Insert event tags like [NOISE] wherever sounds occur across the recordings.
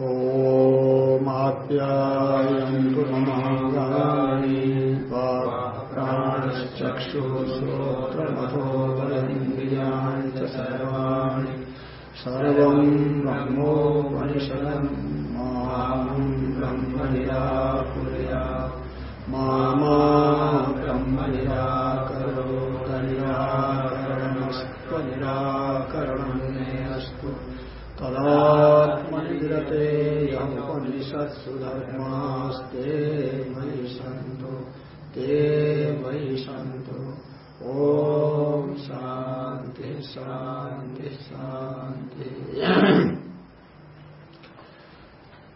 ओमाप्यायन्तु ममाङ्गानि प्राणश्चक्षुश्रोत्रमथोबलिन्द्रियाणि च सर्वाणि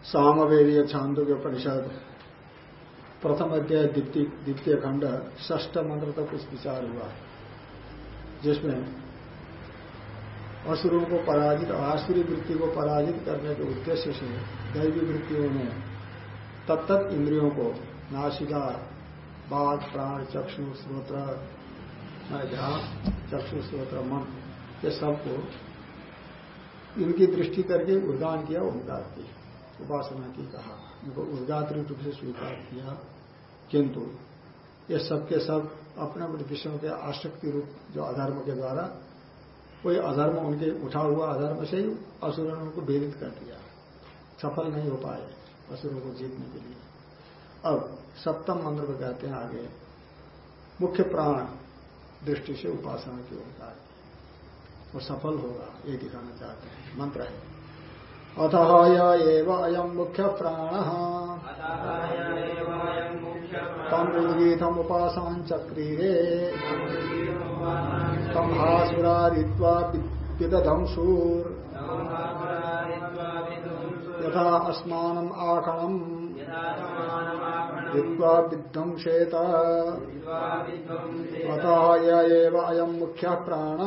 सामवेदीय छांदो के परिषद, प्रथम अध्याय, द्वितीय खंड ष्ठ मंत्र तक कुछ विचार हुआ, जिसमें असुरों को पराजित आसुरी वृत्ति को पराजित करने के उद्देश्य से दैवी वृत्तियों ने तत्त इंद्रियों को नासिका बाघ प्राण, चक्षु स्रोत्र ध्यान, चक्षु स्रोत्र मन, ये सबको इनकी दृष्टि करके उदान किया ओंकार की उपासना की कहा। उनको उद्गात्री रूप से स्वीकार किया। किंतु ये सबके सब अपने अपने विषयों के आसक्ति रूप जो अधर्म के द्वारा, कोई अधर्म उनके उठा हुआ अधर्म से ही असुरों ने उनको भेदित कर दिया। सफल नहीं हो पाए असुरों को जीतने के लिए। अब सप्तम मंत्र में कहते हैं आगे, मुख्य प्राण दृष्टि से उपासना की ओंकार वो सफल होगा, ये दिखाना चाहते हैं। मंत्र है। अतः अयम मुख्य प्राण तम उदगीतम उपासन चक्रीरे। तम हासुरारित्वा विदधंसूर यथा अस्मानम आखणम विद्वा विध्वंसेत अतः अयम मुख्य प्राण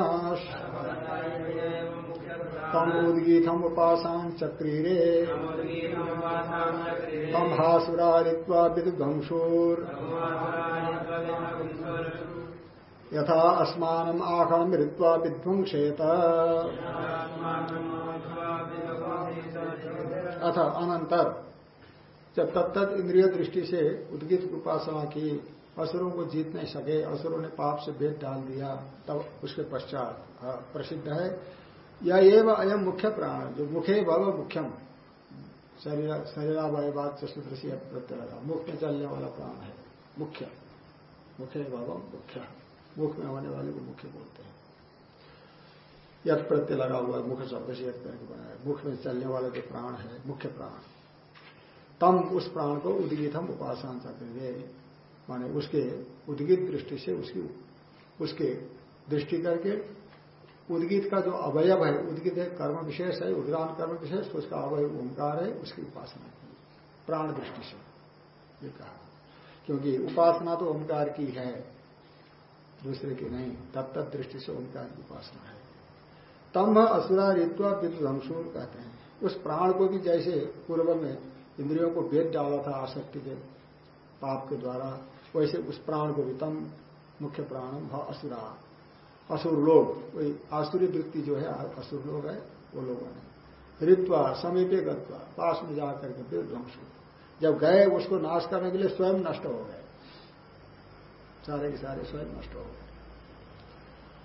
तम उदगीतम उपासन चक्रीरे। तम हासुरारित्वा विध्वंसूर यथा अस्मानम आखणम ऋत्वा विध्वंसेत। अथ अनंतर जब तब तक इंद्रिय दृष्टि से उद्गित उपासना की असुरों को जीत नहीं सके, असुरों ने पाप से भेद डाल दिया, तब उसके पश्चात प्रसिद्ध है या एवं अयम मुख्य प्राण जो मुखे भव मुख्यम। शरीरावयवाद सूत्र से प्रत्यय मुख में चलने वाला प्राण है, मुख्य। मुखे भव मुख्य मुख में होने वाले को मुख्य बोलते हैं। यथ प्रत्यय लगा हुआ मुख्य शब्द से यथ करके बनाया मुख में चलने वाला जो प्राण है, मुख्य प्राण। तम उस प्राण को उदगित हम उपासना करेंगे माने उसके उदगित दृष्टि से उसकी, उसके दृष्टि करके उदगित का जो अवयव है, उदगित है कर्म विशेष है, उद्गान कर्म विशेष तो उसका अवयव ओंकार है, उसकी उपासना की प्राण दृष्टि से ये कहा। क्योंकि उपासना तो ओंकार की है, दूसरे की नहीं तब दृष्टि से ओंकार की उपासना है। तम असुरा रित्वा विध्वंसूर कहते हैं। उस प्राण को भी जैसे पूर्व में इंद्रियों को भेद डाला था आसक्ति के पाप के द्वारा, वैसे उस प्राण को भी तम मुख्य प्राणम भ असुरा। असुर लोग, वही आसुरी वृत्ति जो है, असुर लोग है, वो लोगों ने रित्वा समीपे गत्वा, पास में जाकर के फिर ध्वंस जब गए, उसको नाश करने के लिए स्वयं नष्ट हो गए। सारे के सारे स्वयं नष्ट हो गए।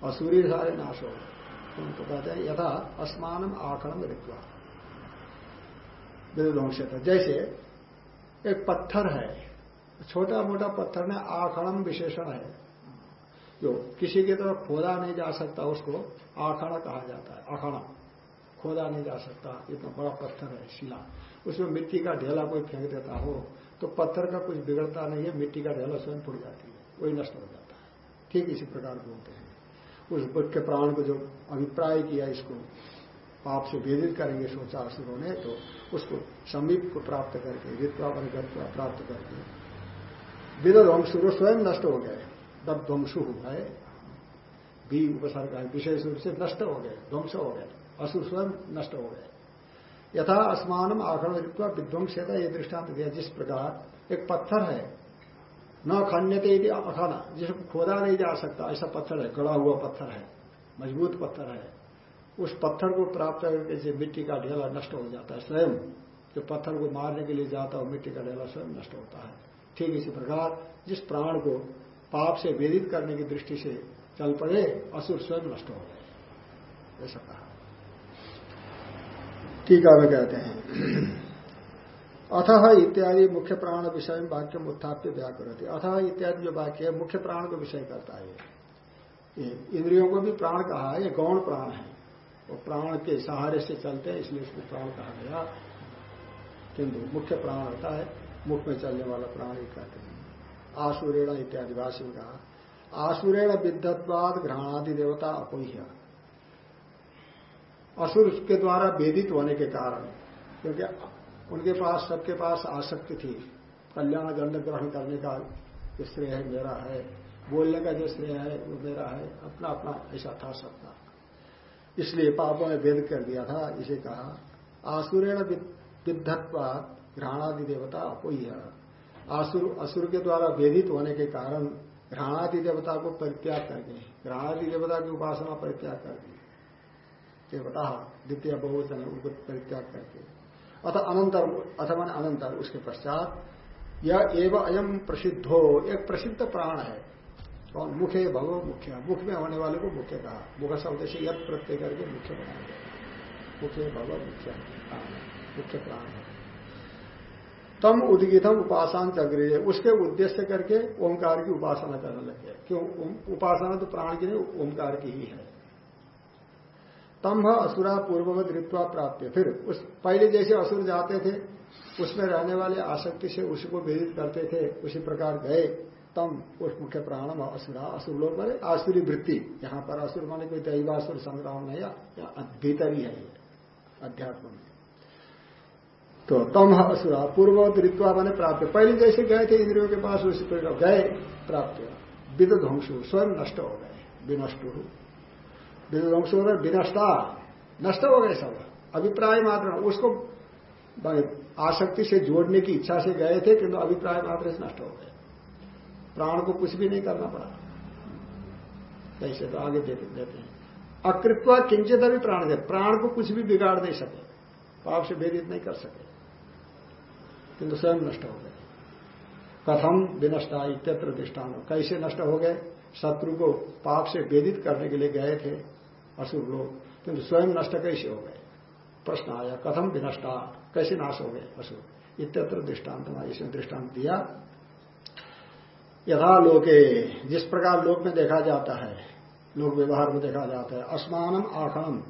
असुरी सारे नाश हो गए। उनको कहते हैं, यथा अस्मानम आखड़म रित्वा विध्वंस जैसे एक पत्थर है छोटा मोटा पत्थर में आखड़म विशेषण है। जो किसी की तरफ़ खोदा नहीं जा सकता, उसको आखड़ा कहा जाता है, आखड़ा। खोदा नहीं जा सकता, इतना बड़ा पत्थर है, शिला। उसमें मिट्टी का ढेला कोई फेंक देता हो तो पत्थर का कुछ बिगड़ता नहीं है, मिट्टी का ढेला स्वयं फुट जाती है, वही नष्ट हो जाता है। ठीक इसी प्रकार बोलते हैं। उस बुद्ध के प्राण को जो अभिप्राय किया इसको, पाप से वेदित करेंगे सोचा असुरों ने तो उसको समीप को प्राप्त करके पर प्राप्त करके विदध्वंसु वो स्वयं नष्ट हो गए। दध्वंसु है भी उपसर्ग है विशेष रूप से नष्ट हो गए। ध्वंस हो गए। असुर स्वयं नष्ट हो गए। यथा असमानम आखड़ ऋत्वा विध्वंस ये दृष्टांत दिया। जिस प्रकार एक पत्थर है, न खन्यते यदि अखाना जिसको खोदा नहीं जा सकता, ऐसा पत्थर है, गड़ा हुआ पत्थर है, मज़बूत पत्थर है। उस पत्थर को प्राप्त करके से मिट्टी का ढेला नष्ट हो जाता है स्वयं, जो पत्थर को मारने के लिए जाता हो, मिट्टी का ढेला स्वयं नष्ट होता है। ठीक इसी प्रकार जिस प्राण को पाप से वेदित करने की दृष्टि से चल पड़े, असुर स्वयं नष्ट हो गए। ऐसा कहा। टीका में कहते हैं। अथह इत्यादि मुख्य प्राण विषय में वाक्य उत्थाप्य व्याकृति अथह इत्यादि जो वाक्य है, मुख्य प्राण को विषय करता है ये। इंद्रियों को भी प्राण कहा है, ये गौण प्राण है। वो प्राण के सहारे से चलते हैं, इसलिए उसको प्राण कहा गया। किंतु मुख्य प्राण होता है, मुख में चलने वाला प्राण ही कहते हैं। आसुरेण इत्यादि भाषी में कहा, आसुरेण विद्वत्वाद घ्राणादि देवता अपोह्य। असुर के द्वारा वेदित होने के कारण, क्योंकि उनके पास, सबके पास आसक्ति थी। कल्याण दंड ग्रहण करने का जो श्रेय है, मेरा है, बोलने का जो श्रेय है, वो मेरा है, अपना अपना, ऐसा था सबका। इसलिए पापों ने वेद कर दिया था, इसे कहा, आसुरेण विद्धत्वाद घ्राणादि देवता अपोह्य। आसुर असुर के द्वारा वेदित होने के कारण घ्राणादि देवता को परित्याग करके घ्राणादि देवता की उपासना परित्याग कर दी। देवता द्वितीय बहुवचन उनको परित्याग करके अतः अनंतर अथवा अनंतर, उसके पश्चात यह एवं अयम प्रसिद्ध, एक प्रसिद्ध प्राण है। कौन? मुखे भगव मुख्य। मुख में होने वाले को मुख्य कहा। मुख शब्द से यद प्रत्यय करके मुख्य बनाया गया। मुखे भगव मुख्य मुख्य प्राण है। तम उदगितम उपासन चक्रिय उसके उद्देश्य करके ओंकार की उपासना करने लगे क्यों? उपासना तो प्राण की नहीं, ओंकार की ही है। तम असुरा पूर्ववत ऋत्वा प्राप्त फिर उस, पहले जैसे असुर जाते थे, उसमें रहने वाले आसक्ति से उसी को वेदित करते थे, उसी प्रकार गए। तम, उस मुख्य प्राणम असुरा, असुर लोग बने आसुरी वृत्ति। यहाँ पर असुर माने कोई दैवासुर, संग्राम नहीं, या भीतर ही है अध्यात्म में। तो तम असुरा पूर्व ऋत्वा मैंने प्राप्त पहले जैसे गए थे इंद्रियों के पास उसी पर गए, प्राप्त विद ध्वंसु स्वयं नष्ट हो गए, विनष्टु। विद ध्वंस हो गए विनष्टा। नष्ट हो गए सब। अभिप्राय मात्र उसको आसक्ति से जोड़ने की इच्छा से गए थे, किंतु अभिप्राय मात्र से नष्ट हो गए। प्राण को कुछ भी नहीं करना पड़ा। कैसे तो आगे देते देते हैं अकृत्वा किंचित अभी प्राण दे। प्राण को कुछ भी बिगाड़ नहीं सके। पाप से वेदित नहीं कर सके। किंतु स्वयं नष्ट हो गए। कथम विनष्टा इत्यत्र दृष्टान। कैसे नष्ट हो गए? शत्रु को पाप से वेदित करने के लिए गए थे असुर लोग। किंतु स्वयं नष्ट कैसे हो गए? प्रश्न आया, कथम विनष्टा? कैसे नाश हो गए असुर? इत्यत्र दृष्टांत इसने दृष्टांत दिया। यथा लोके, जिस प्रकार लोक में देखा जाता है, लोक व्यवहार में देखा जाता है असमानम आखणम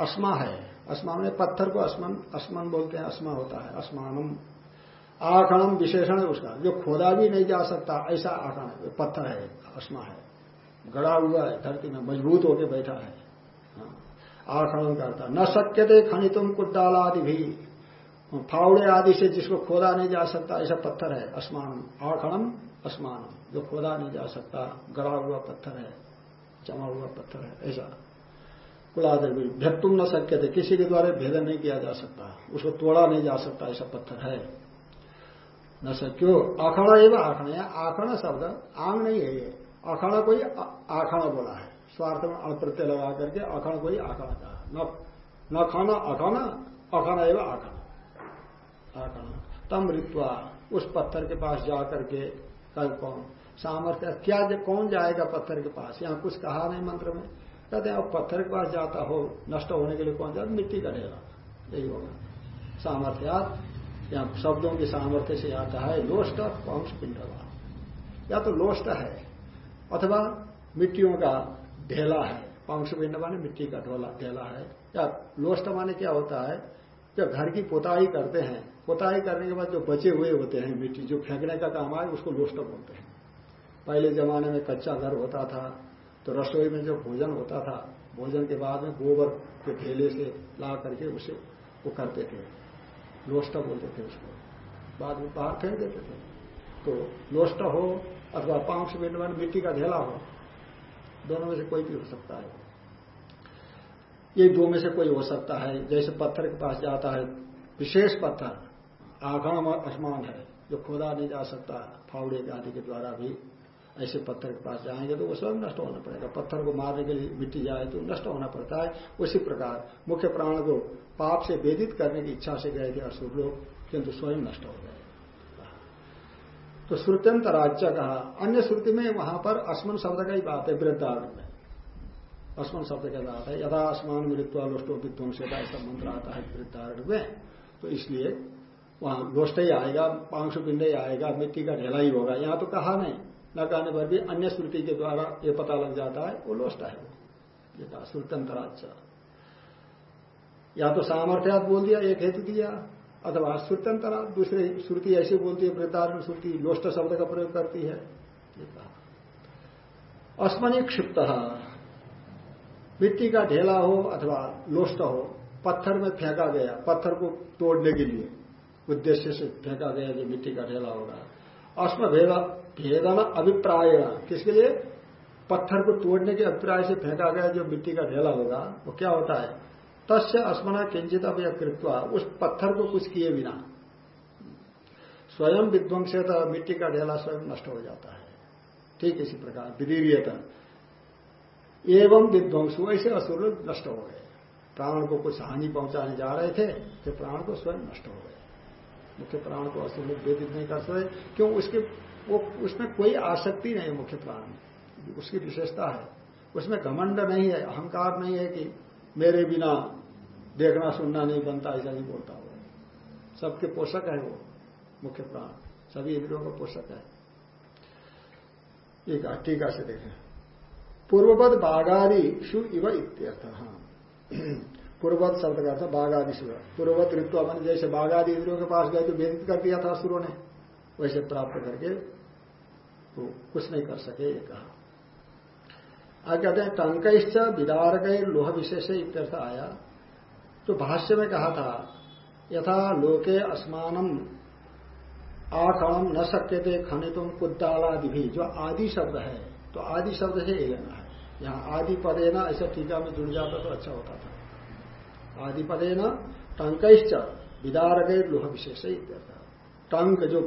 अस्मा है। अस्मा में पत्थर को असमन असमन बोलते हैं, अस्मा होता है। असमानम आखणम विशेषण है उसका। जो खोदा भी नहीं जा सकता, ऐसा आखण है। पत्थर है अस्मा है। गड़ा हुआ है, धरती में मज़बूत होकर बैठा है। हाँ। आखणम करता न शक्य थे खनितुम कुदाल आदि भी। फावड़े आदि से जिसको खोदा नहीं जा सकता, ऐसा पत्थर है अस्मानम आखणम अस्मानम जो खोदा नहीं जा सकता, गड़ा हुआ पत्थर है, जमा हुआ पत्थर है, ऐसा। कुलादर भी। भेद तुम न शक्य थे किसी के द्वारा भेदन नहीं किया जा सकता। उसको तोड़ा नहीं जा सकता, ऐसा पत्थर है। न सक्यो आखड़ा एवं आखण है आखण शब्द आंग नहीं है ये। अखड़ा कोई आखण बोला है। स्वार्थ में अणप्रत्यय लगा करके अखण कोई आखण कहा न खाना अखाना अखाना एवं आखण। आखण। तम ऋत्वा उस पत्थर के पास जा करके कल कौन सामर्थ्य, क्या कौन जाएगा पत्थर के पास? यहाँ कुछ कहा नहीं मंत्र में। कहते हैं पत्थर के पास जाता हो, नष्ट होने के लिए कौन जाता मिट्टी करेगा यही होगा। सामर्थ्यात या शब्दों के सामर्थ्य से आता है, लोष्ट पंश पिंडवा। या तो लोष्ट है, अथवा मिट्टियों का ढेला है। पंश पिंड माने मिट्टी का ढोला, ढेला है। या लोष्ट माने क्या होता है, जब घर की पोताई करते हैं, पोताई करने के बाद जो बचे हुए होते हैं मिट्टी, जो फेंकने का काम आए, उसको लोष्ट बोलते हैं। पहले जमाने में कच्चा घर होता था तो रसोई में जो भोजन होता था, भोजन के बाद में गोबर के ढेले से ला करके उसे वो करते थे। लोष्टा बोलते थे उसको। बाद में बाहर फेंक देते थे। तो लोष्ट हो अथवा पाँच में मिट्टी का ढेला हो, दोनों में से कोई भी हो सकता है। ये दो में से कोई हो सकता है। जैसे पत्थर के पास जाता है, विशेष पत्थर आघाम असमान है, जो खोदा नहीं जा सकता, फावड़े आदि के द्वारा भी। ऐसे पत्थर के पास जाएँगे तो वो स्वयं नष्ट होना पड़ेगा। पत्थर को मारने के लिए मिट्टी जाए तो नष्ट होना पड़ता है। उसी प्रकार मुख्य प्राण को पाप से वेदित करने की इच्छा से गए थे असुर लोग, किंतु स्वयं नष्ट हो गए। तो श्रुत्यंत राज्य कहा, अन्य श्रुति में वहाँ पर अस्मन शब्द का ही बात है वृद्धारण में। अस्मन शब्द का बात है, यदा आसमान मृत्यु लोष्टो विध्वंस का ऐसा मंत्र आता है वृद्धारण में। तो इसलिए वहाँ लोष्ट ही आएगा, पांशु पिंड ही आएगा, मिट्टी का ढेला ही होगा। यहाँ तो कहा नहीं। न कहने पर भी अन्य श्रुति के द्वारा ये पता लग जाता है, वो लोष्ट है वो। श्रुतंतराच या तो सामर्थ्यात बोल दिया, एक हेतु दिया, अथवा श्रुतंतरा दूसरे श्रुति ऐसी बोलती है, वृद्धारण श्रुति लोष्ट शब्द का प्रयोग करती है अस्मनी क्षिप्त मिट्टी का ढेला हो अथवा लोष्ट हो, पत्थर में फेंका गया, पत्थर को तोड़ने के लिए उद्देश्य से फेंका गया जो मिट्टी का ढेला होगा। अस्म भेदन अभिप्राय। किसके लिए? पत्थर को तोड़ने के अभिप्राय से फेंका गया जो मिट्टी का ढेला होगा, वो क्या होता है? तस्य अस्मना किंचित अवयकृत्वा उस पत्थर को कुछ किए बिना। स्वयं विध्वंस मिट्टी का ढेला स्वयं नष्ट हो जाता है। ठीक इसी प्रकार, विदीर्यता। एवं विध्वंस, ऐसे असुर नष्ट हो गए। प्राण को कुछ हानि पहुँचाने जा रहे थे तो प्राण को स्वयं नष्ट हो गए। मुख्य प्राण को असुर व्यतीत नहीं कर सकते, क्यों? उसके वो उसमें कोई आसक्ति नहीं है मुख्य प्राण उसकी विशेषता है। उसमें घमंड नहीं है, अहंकार नहीं है कि मेरे बिना देखना सुनना नहीं बनता, ऐसा नहीं बोलता वो। सबके पोषक है वो, मुख्य प्राण सभी इंद्रियों का पोषक है। एक टीका से देखें। पूर्ववत बाघादि शु इव इत्यर्थ। पूर्ववत शब्द का था बाघादि शु। पूर्ववत ऋतु मन जैसे बाघादि इंद्रियों के पास गए तो व्यतीत कर दिया था असुरों ने। वैसे प्राप्त करके तो कुछ नहीं कर सके, ये कहा। आगे कहते हैं, टंकश्च विदारक लोह विशेष इत्यर्थ आया। तो भाष्य में कहा था, यथा लोके अस्मानम आखणम न सकते थे खनितुम कुदालादि भी जो आदि शब्द है तो आदि शब्द से ये लेना है। यहाँ आदि पदे न, ऐसा टीका में जुड़ जाता तो अच्छा होता था। आदि पदे न, टंकश्च विदारक लोह विशेष टंक जो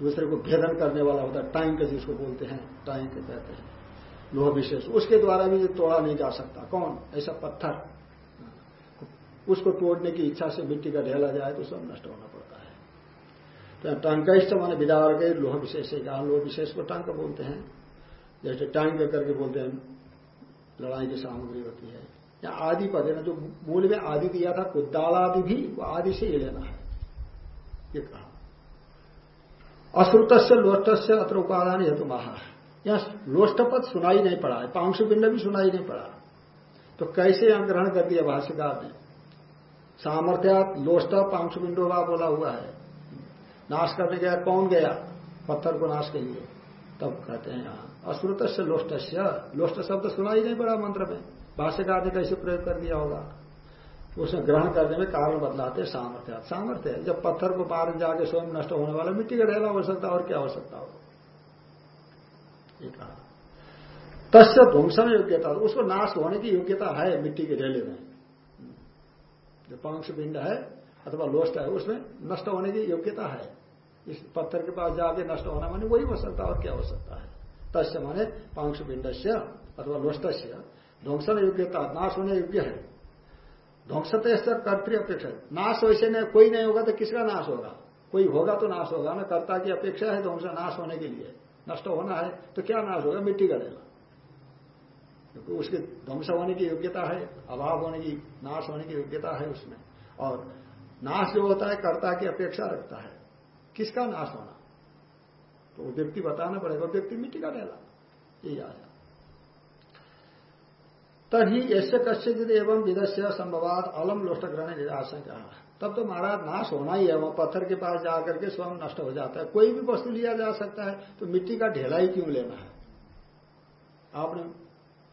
दूसरे को भेदन करने वाला होता है टैंक जिसको बोलते हैं टैंक कहते हैं, लोह विशेष। उसके द्वारा भी तोड़ा नहीं जा सकता। कौन? ऐसा पत्थर। उसको तोड़ने की इच्छा से मिट्टी का ढेला जाए तो सब नष्ट होना पड़ता है। तो टंकष्ट माने विदार गए लोह विशेष कहा लोह विशेष को टंक बोलते हैं। जैसे टैंक करके बोलते हैं, लड़ाई की सामग्री होती है। या आदि पद है ना, जो मूल में आदि दिया था कुदालादि भी, वो आदि से ही लेना है। ये कहा। अश्रुत से लोष्ट से अत्र उपादान हेतु महा यहाँ लोष्टपद सुनाई नहीं पड़ा है, पांशु पिंड भी सुनाई नहीं पड़ा। तो कैसे यहाँ ग्रहण कर दिया भाष्यकार ने? सामर्थ्यात लोष्ट पांशु पिंडो बोला हुआ है। नाश करने गया कौन गया? पत्थर को नाश के लिए तब कहते हैं यहाँ अश्रुत से लोष्ट लोष्ट शब्द सुनाई नहीं पड़ा मंत्र में। भाष्यकार ने कैसे प्रयोग कर दिया होगा? उसमें ग्रहण करने में कारण बदलाते सामर्थ्य सामर्थ्य है। जब पत्थर को पार जाके स्वयं नष्ट होने वाला, मिट्टी का ढेला हो सकता और क्या हो? सकता हो कहा। तस्य ध्वंसन योग्यता, उसको नाश होने की योग्यता है मिट्टी के ढेले में। जो पाँच पिंड है अथवा लोस्ट है, उसमें नष्ट होने की योग्यता है। इस पत्थर के पास जाके नष्ट होना माने वही हो सकता और क्या हो सकता है? तस्य माने पाँच पिंड अथवा लोष्ट ध्वंसन योग्यता, नाश होने योग्य है। ध्वंसते कर्तृ अपेक्षा नाश वैसे नहीं, कोई नहीं होगा तो किसका नाश होगा? कोई होगा तो नाश होगा। ना कर्ता की अपेक्षा है ध्वंस नाश होने के लिए। नष्ट होना है तो क्या नाश होगा? मिट्टी देना क्योंकि उसके ध्वंस होने की योग्यता है, अभाव होने की, नाश होने की योग्यता है उसमें। और नाश जो होता है, कर्ता की अपेक्षा रखता है। किसका नाश होना? तो व्यक्ति बताना पड़ेगा, व्यक्ति मिट्टी का डेला। यही आया। तभी ऐसे कश्चित एवं विदस्य संभवाद अलम लोष्ट ग्रहण निराशंका तब तो महाराज नाश होना ही है वहाँ पत्थर के पास जाकर के स्वयं नष्ट हो जाता है। कोई भी वस्तु लिया जा सकता है तो मिट्टी का ढेला ही क्यों लेना है? आपने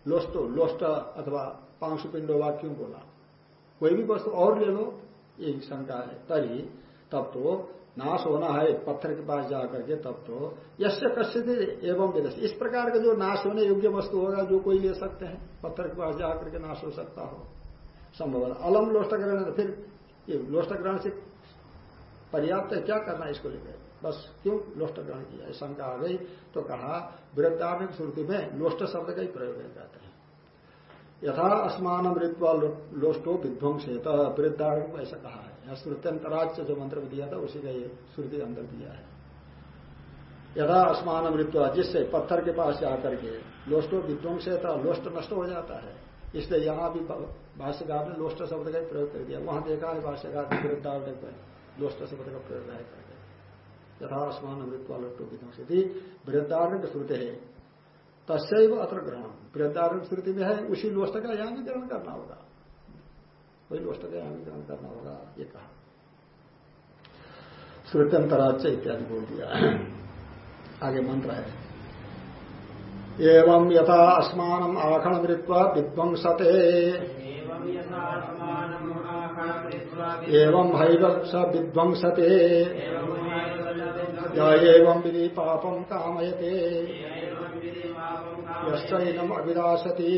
लोस्ट लोस्ट अथवा पाँच पिंडोवा क्यों बोला? कोई भी वस्तु और ले लो, यही शंका है। तभी तब तो नाश होना है पत्थर के पास जाकर के तब तो यश कश्य एवं विदस इस प्रकार का जो नाश होने योग्य वस्तु होगा, जो कोई ले सकते हैं, पत्थर के पास जाकर के नाश हो सकता हो। संभव अलम लोष्ट ग्रहण फिर ये लोष्ट ग्रहण से पर्याप्त है, क्या करना इसको लेकर? बस क्यों लोष्ट ग्रहण किया शंका आ गई तो कहा वृद्धार्मिक श्रुति में लोष्ट शब्द का ही प्रयोग है जाता है। यथा अस्मान मृत्वा लोष्टो विध्वंसेत वृद्धार्मिक ऐसा कहा है। यह श्रुत्यंतराज जो मंत्र दिया था, उसी का ये श्रुति अंदर दिया है। यथा अस्मान मृत्यु जिससे पत्थर के पास जाकर के लोष्टो विध्वंस था, लोष्ट नष्ट हो जाता है। इसलिए यहाँ भी भाष्यकार ने लोष्ट शब्द का प्रयोग कर दिया। वहाँ देखा है भाष्यकार वृद्धार्मिक लोष्ट शब्द का प्रयोग है यथा आसमान अमृत्वा लट्टो विध्वंसती वृद्धारण श्रुति है। तस्व अत्र ग्रहण वृद्धारण श्रुति में है, उसी लोष्ट का यहाँ भी ग्रहण करना होगा। वही लोष्ट का यहाँ भी ग्रहण करना होगा ये कहा। श्रुत्यंतराच इत्यादि बोल दिया। आगे मंत्र है। एवं यथा अस्मान आखण मृत्वा विध्वंसते। एवं हैव विध्वंसते। एवं विधि पापम कामयते। यम अभिदासति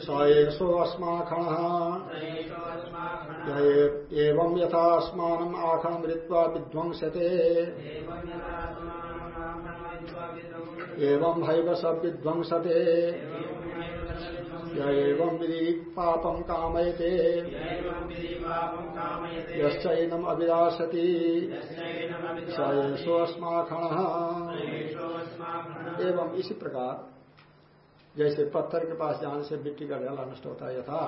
स एषो अस्माखण एवं यथा अस्मान आखण मृत्वा विध्वंसते। एवं हैव स विध्वंसते एवं विधि पापम कामयते। यम अभिलाषति। सोस्माखण एवं इसी प्रकार। जैसे पत्थर के पास जाने से मिट्टी का ढेला नष्ट होता है यथा।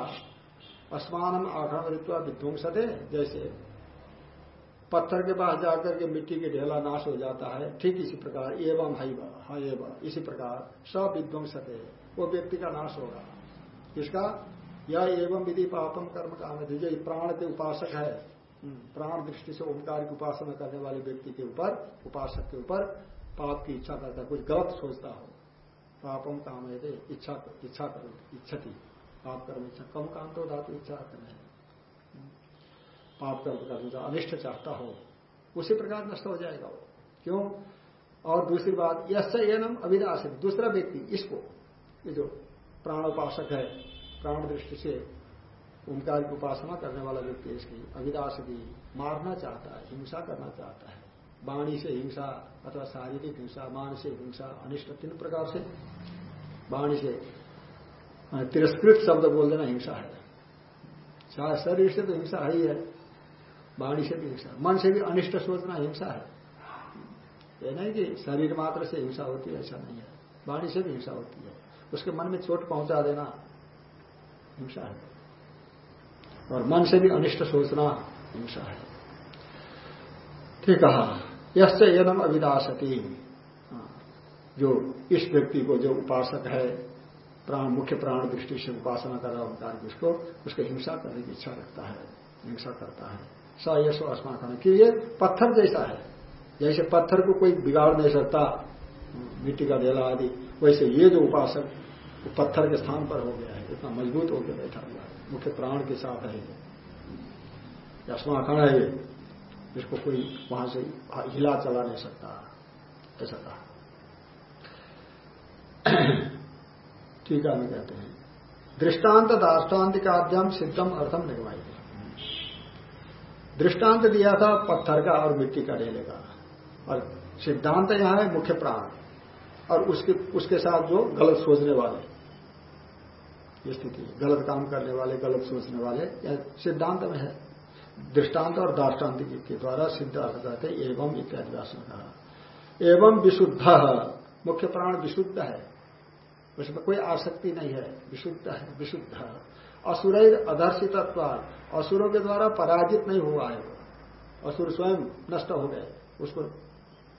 अस्मान आखण ऋतु विध्वंसते जैसे पत्थर के पास जाकर के मिट्टी के ढेला नाश हो जाता है ठीक इसी प्रकार एवं हाँ एवं इसी प्रकार सब विध्वंसते वो व्यक्ति का नाश होगा। किसका? यह एवं विधि पापम कर्म काम है जो प्राण के उपासक है हम्म, प्राण दृष्टि से ओंकार की उपासना करने वाले व्यक्ति के ऊपर उपासक के ऊपर पाप की इच्छा करता है कुछ गलत सोचता हो। पापम काम है इच्छा इच्छा करो इच्छति। पाप कर्म इच्छा। कम काम तो धातु इच्छा हम्म, पाप कर्म करने का अनिष्ट चाहता हो उसी प्रकार नष्ट हो जाएगा वो। क्यों? और दूसरी बात यश एनम अविदास दूसरा व्यक्ति इसको ये जो प्राणोपासक है प्राण दृष्टि से ओंकार की उपासना करने वाला व्यक्ति इसकी अभिदास की मारना चाहता है हिंसा करना चाहता है। वाणी से हिंसा अथवा शारीरिक हिंसा, मानसिक हिंसा, अनिष्ट तीन प्रकार से। वाणी से तिरस्कृत शब्द बोल देना हिंसा है। शरीर से तो हिंसा है ही है, वाणी से भी हिंसा मन से भी अनिष्ट सोचना हिंसा है। ये नहीं कि शरीर मात्र से हिंसा होती है, ऐसा नहीं है। वाणी से भी हिंसा होती है। उसके मन में चोट पहुँचा देना हिंसा है। और मन से भी अनिष्ट सोचना हिंसा है। ठीक कहा। यश्च एनम अविदासती हाँ, जो इस व्यक्ति को जो उपासक है प्राण मुख्य प्राण दृष्टि से उपासना कर रहा होता है उसको उसको हिंसा करने की इच्छा रखता है हिंसा करता है। स यशो अस्माकरण कि ये पत्थर जैसा है। जैसे पत्थर को कोई बिगाड़ नहीं सकता मिट्टी का ढेला आदि वैसे ये जो उपासक पत्थर के स्थान पर हो गया है इतना मज़बूत होकर बैठा हुआ है। मुख्य प्राण के साथ है अस्माकण है जिसको कोई वहाँ से हिला चला नहीं सकता ऐसा कहा ठीक है कहते हैं। दृष्टांत दाष्टान्तिकाभ्याम सिद्धम अर्थम निर्माई दृष्टांत दिया था पत्थर का और मिट्टी का ढेले का। और सिद्धांत यहाँ है मुख्य प्राण। और उसके उसके साथ जो गलत सोचने वाले। स्थिति गलत काम करने वाले, गलत सोचने वाले या सिद्धांत में है। दृष्टांत और दाष्टान्त के द्वारा सिद्ध अर्थ कहते एवं इत्यादि भाषण कहा एवं विशुद्ध, मुख्य प्राण विशुद्ध है। उसमें कोई आसक्ति नहीं है। विशुद्ध है, विशुद्ध। असुर अदर्शित असुरों के द्वारा पराजित नहीं हुआ है असुर स्वयं नष्ट हो गए। उसको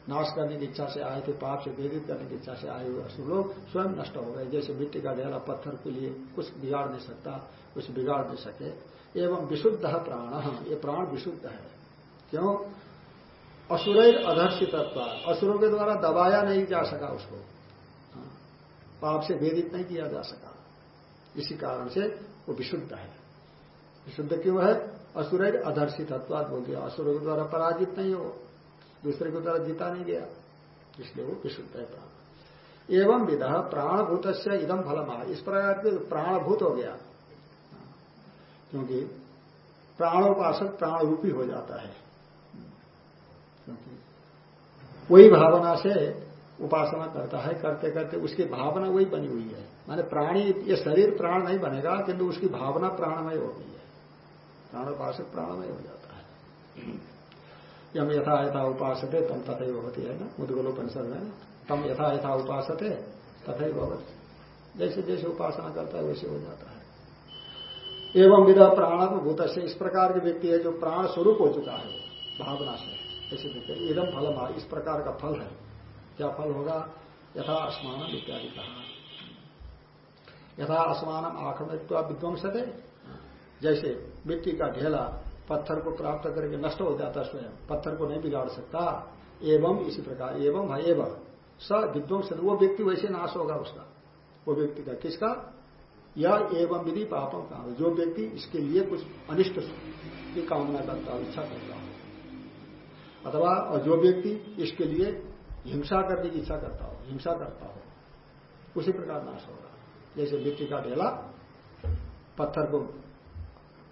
नाश करने की इच्छा से आए थे, पाप से वेदित करने की इच्छा से आए हुए असुर लोग स्वयं नष्ट हो गए। जैसे मिट्टी का ढेला पत्थर के लिए कुछ बिगाड़ नहीं सकता, कुछ बिगाड़ नहीं सके। एवं विशुद्ध प्राण। ये प्राण विशुद्ध है। क्यों? असुर अधर्षित असुरों के द्वारा दबाया नहीं जा सका उसको। हाँ। पाप से वेदित नहीं किया जा सका। इसी कारण से वो विशुद्ध है। विशुद्ध क्यों है? असुर अधर्षित बोल दिया असुरों के द्वारा पराजित नहीं हो। दूसरे के द्वारा जीता नहीं गया। इसलिए वो विशुद्ध है प्राण। एवं विधा प्राणभूत से इदम फलम इस प्रकार प्राणभूत हो गया। क्योंकि प्राणोपासक प्राण रूपी हो जाता है। क्योंकि वही भावना से उपासना करता है, करते करते उसकी भावना वही बनी हुई है। माने प्राणी, ये शरीर प्राण नहीं बनेगा, किंतु उसकी भावना प्राणमय हो गई है। प्राणोपासक प्राणमय हो जाता है। यम यथा यथा उपासते, तम तथा होती है ना? मुदगलोपनिषद में। तम यथा यथा उपासते तथा जैसे जैसे उपासना करता है, वैसे हो जाता है। एवं विधा प्राणात्म भूत से इस प्रकार के व्यक्ति है जो प्राण स्वरूप हो चुका है, भावना से। ऐसे व्यक्ति इदम फल इस प्रकार का फल है। क्या फल होगा? यथा अस्मान इत्यादि कहा। यथा असमान आक्रमित्व विध्वंस थे जैसे मिट्टी का ढेला पत्थर को प्राप्त करके नष्ट हो जाता स्वयं, पत्थर को नहीं बिगाड़ सकता। एवं इसी प्रकार, एवं है, एवं। स विध्वंस वो व्यक्ति वैसे नाश होगा उसका। वो व्यक्ति का किसका? यह एवं विधि पापम काम जो व्यक्ति इसके लिए कुछ अनिष्ट की कामना करता हो, इच्छा करता हो, अथवा और जो व्यक्ति इसके लिए हिंसा करने की इच्छा करता हो, हिंसा करता हो, उसी प्रकार नाश होगा जैसे मिट्टी का ढेला पत्थर को